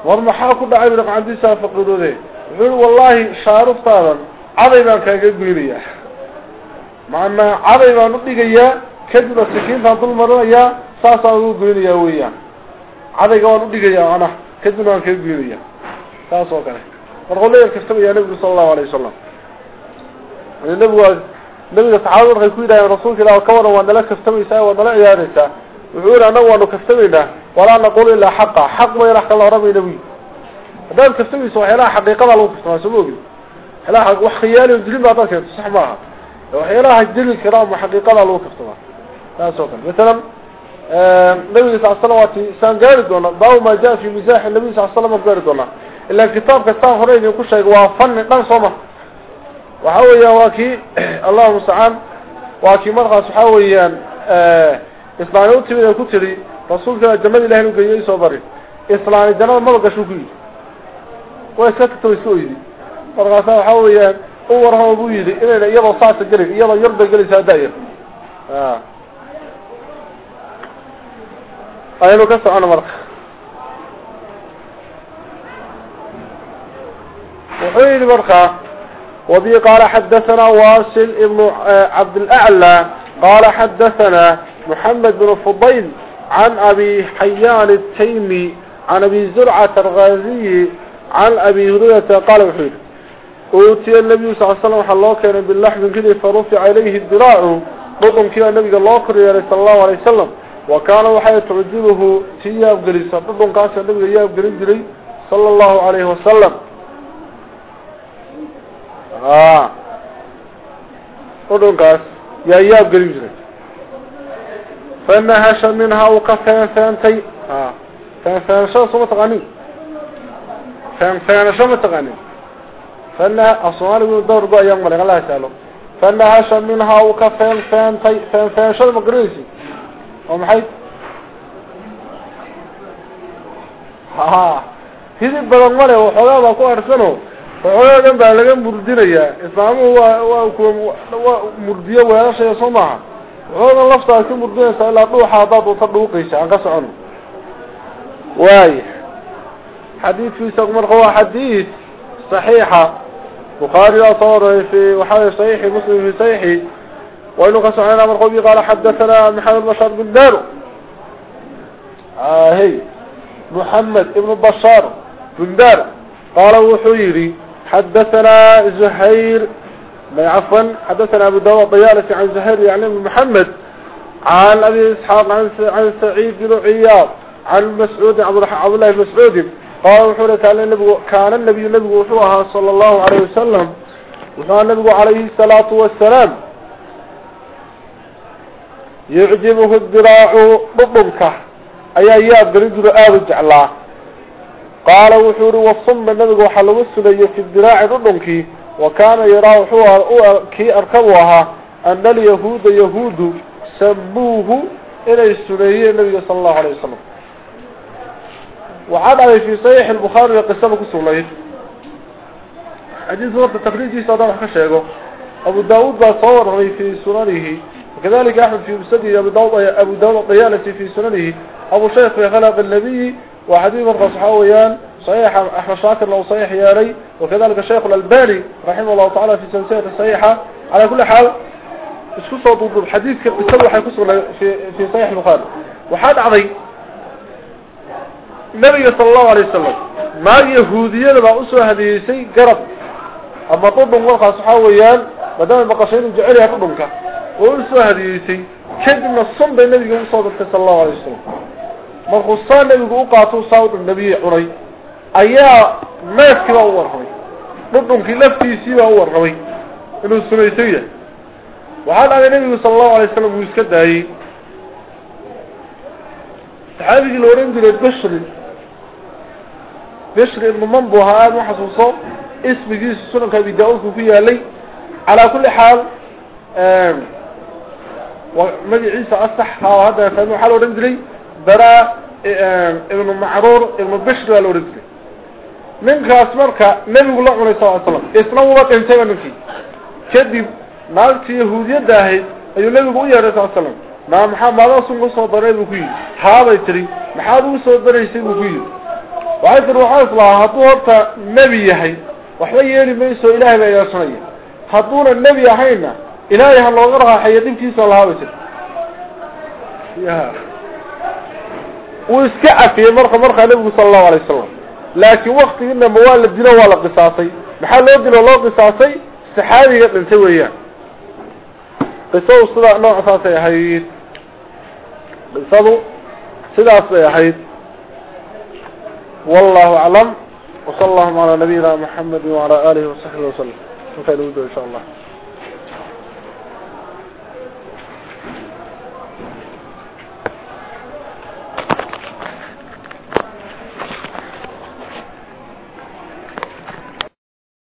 war maxaa ku dhacay bi qacantiisa afaqidoodee wuxuu yihi wallaahi shaarubtaadan شارف طالا عضي بان كاقا قيريا معنا عضي بان نطيقيا كذب السكين تنطل مرنيا ساسا قيريا ويا عضي بان نطيقيا أنا كذب بان كاقا قيريا ساسا وكذا فرقوا لي الكفتب يا نبي صلى الله عليه وسلم النبي نبي صحابه waxay ku yiraahdeen rasuulka ilaahay ka waran waa nala kaftamaysaa waa nala ciyaaraysaa wuxuu yiraahdaa waanu kaftamayna wala naqul illa haqa haq ma yarax kala rabay nabi hadaan kaftamayso waxyaalaha xaqiiqada lagu kaftamaa soo moogi waxyaalaha wax khiyaali dilin baa dadka sax maaha. Waxyaalaha dilin karaam xaqiiqada lagu kaftamaa taas oo kale. Mesela nabi sallallahu alayhi wasallam saan gaari doona baaw ma jaa fi mizah nabi sallallahu alayhi wasallam gaari doona illa kitaabka saan hore idin ku sheeg waa fan dhan soo ma. Waxa weeyaan waa kii (clears throat) allahu musta'an waa kii markaas waxa weeyaan islaani u timid ku tiri rasuulka jannada ilaahay uu geeyay soo bari. Islaani jannada ma ku yiri way iska soo yiri ورغاسا حويان اوره ابو يدي إلى إلى يدو صاص قلب يلا يرب قلب سادير آه ايلو كسو أنا مرخ وحيد مرخا وبي قال حدثنا واصل ابن عبد الاعلى قال حدثنا محمد بن فضيل عن ابي حيان التيمي عن ابي زرعة الغازي عن ابي هريرة قال وحيد outiya nabiyu sal slam waxaa loo keenay bilaxmin gidi farufica ilayhi diraacu dhudhunkiibaa nabiga loo koryeelay sala allahu alay wasalam wa kaana waxay tucjibuhu tii yaabgelisa dhudhunkaasoo nabiga yaabgelin jiray sala allahu calayhi wasalam dhudhunkaas yaa yaabgelin jiray. Fanahasha minhaa uu ka feenfeentay. Feenfeenashada soo ma taqaanin feenfeenasho ma taqaanin فانها الصومالي من الدور قوة يوم ملك الله يسأله فنهش منها وكفين فانتي فان فان شو المقريسي ومحي ها هذي بدن مله وحوgaa baa ku arsano waxoogan baa laga murdinayaa islaamuhu waa waa ku waa murdiyo weerashaya soo maaha waxoogan laftaas ka murdinaysa ilaa dhuuxa haddaad uta dhuuqaysa aan ka socono بخاري أصاره في وحاية صحيحي مسلم في صحيحي وإنه قصعنا من قومي قال حدثنا محمد بشار بن دارو. آه، آهي محمد ابن بشار بن دارو. قال حويري حدثنا زهير ما عفوا حدثنا أبو دواء ضيالة عن زهير يعني محمد عن أبي إسحاق عن سعيد بن عياض عن مسعود عبد الله مسعود. qaala wuxuu hi kaana nabigu kaana nabiyu nabigu wuxuu ahaa sala allahu calayhi wasalam wuxuu ahaa nabigu calayhi salaatu wasalaam yucjibuhu diraacu dhudhunka ayaa yaab geli jiro aada u jeclaa. Qaala wuxuu hi wasumma nabiga waxaa lagu sumeeyey fi diraaci dhudhunkii wa kaana yaraa wuxuu kii arkabu ahaa ana alyahuuda yahuudu samuuhu inay sumeeyeen nabiga sala allahu alayh wasalam qisada ku sugnayd xadiidka horta takriijkiisa haddaan wax ka sheego abu daawuud baa soo warramay fi sunanihi وكذلك أحمد في مسده أبو داود, أبو داود الطيالسي في سننه. أبو شيخ في خلق النبي وحديث الرصحاويان صحيح أحمد شاكر لو صحيح ياري وكذلك الشيخ الألباني رحمه الله تعالى في سلسلة الصحيحة على كل حال اسكو صوت الحديث كبسلوا حيكسر في, في صحيح البخاري. وحاد عضي النبي صلى الله عليه وسلم ما يهودية لما أسوى هذه شيء قرب أما طب مرقى صحاويان بدل بقشين جعلها قدمك وأسوى هذه شيء كدنا الصنب النبي صلى الله عليه وسلم مرخصان النبي أقاطوا صوت النبي عري أيها ماسك بأور رمي قدمك لفتي سيبا أور رمي إنه السميسية وعلى النبي صلى الله عليه وسلم saxaabigii la oran jiray bishri bishri ibnu manbu ahaa aada u xasuuso ismigiisu sunanka abi daa-uudku ku yaalay. Calaa kulli xaal magaciisa asax ha hadda fahmi waxaa la odhan jiray bara ibnu macruur ibnu bishri baa la odhan jiray. Ninkaas marka nebigu la cunay sal l slam isna wuba dhintayba ninkii. Kadib naagtii yahuudiyadda ahayd ayuu nebigu u yeedhay sal slam ma maxaa maadaasun ku soo daray? buu ku yidhi. Haabay tiri maxaad ugu soo daraysay? buu ku وعذر وعصله هطورت نبي يا حي وحي يلي ميسو إلهي بأي أصنية هطور النبي يا حينا إلهي هل وغرها حيادين كيسا الله بسر. ويسكع في مرقى مرقى نبي صلى الله عليه وسلم. لكن وقت إنا موالد دينه ولا قصاصي. بحال لو دينه ولا قصاصي استحالي قد نسوي إياه قصاصي نوع قصاصي يحيد قصاصي سلاصي يحيد wallahu aclam وصلى اللهم على نبينا محمد وعلى آله وصحبه وسلم. نكمل إن شاء الله.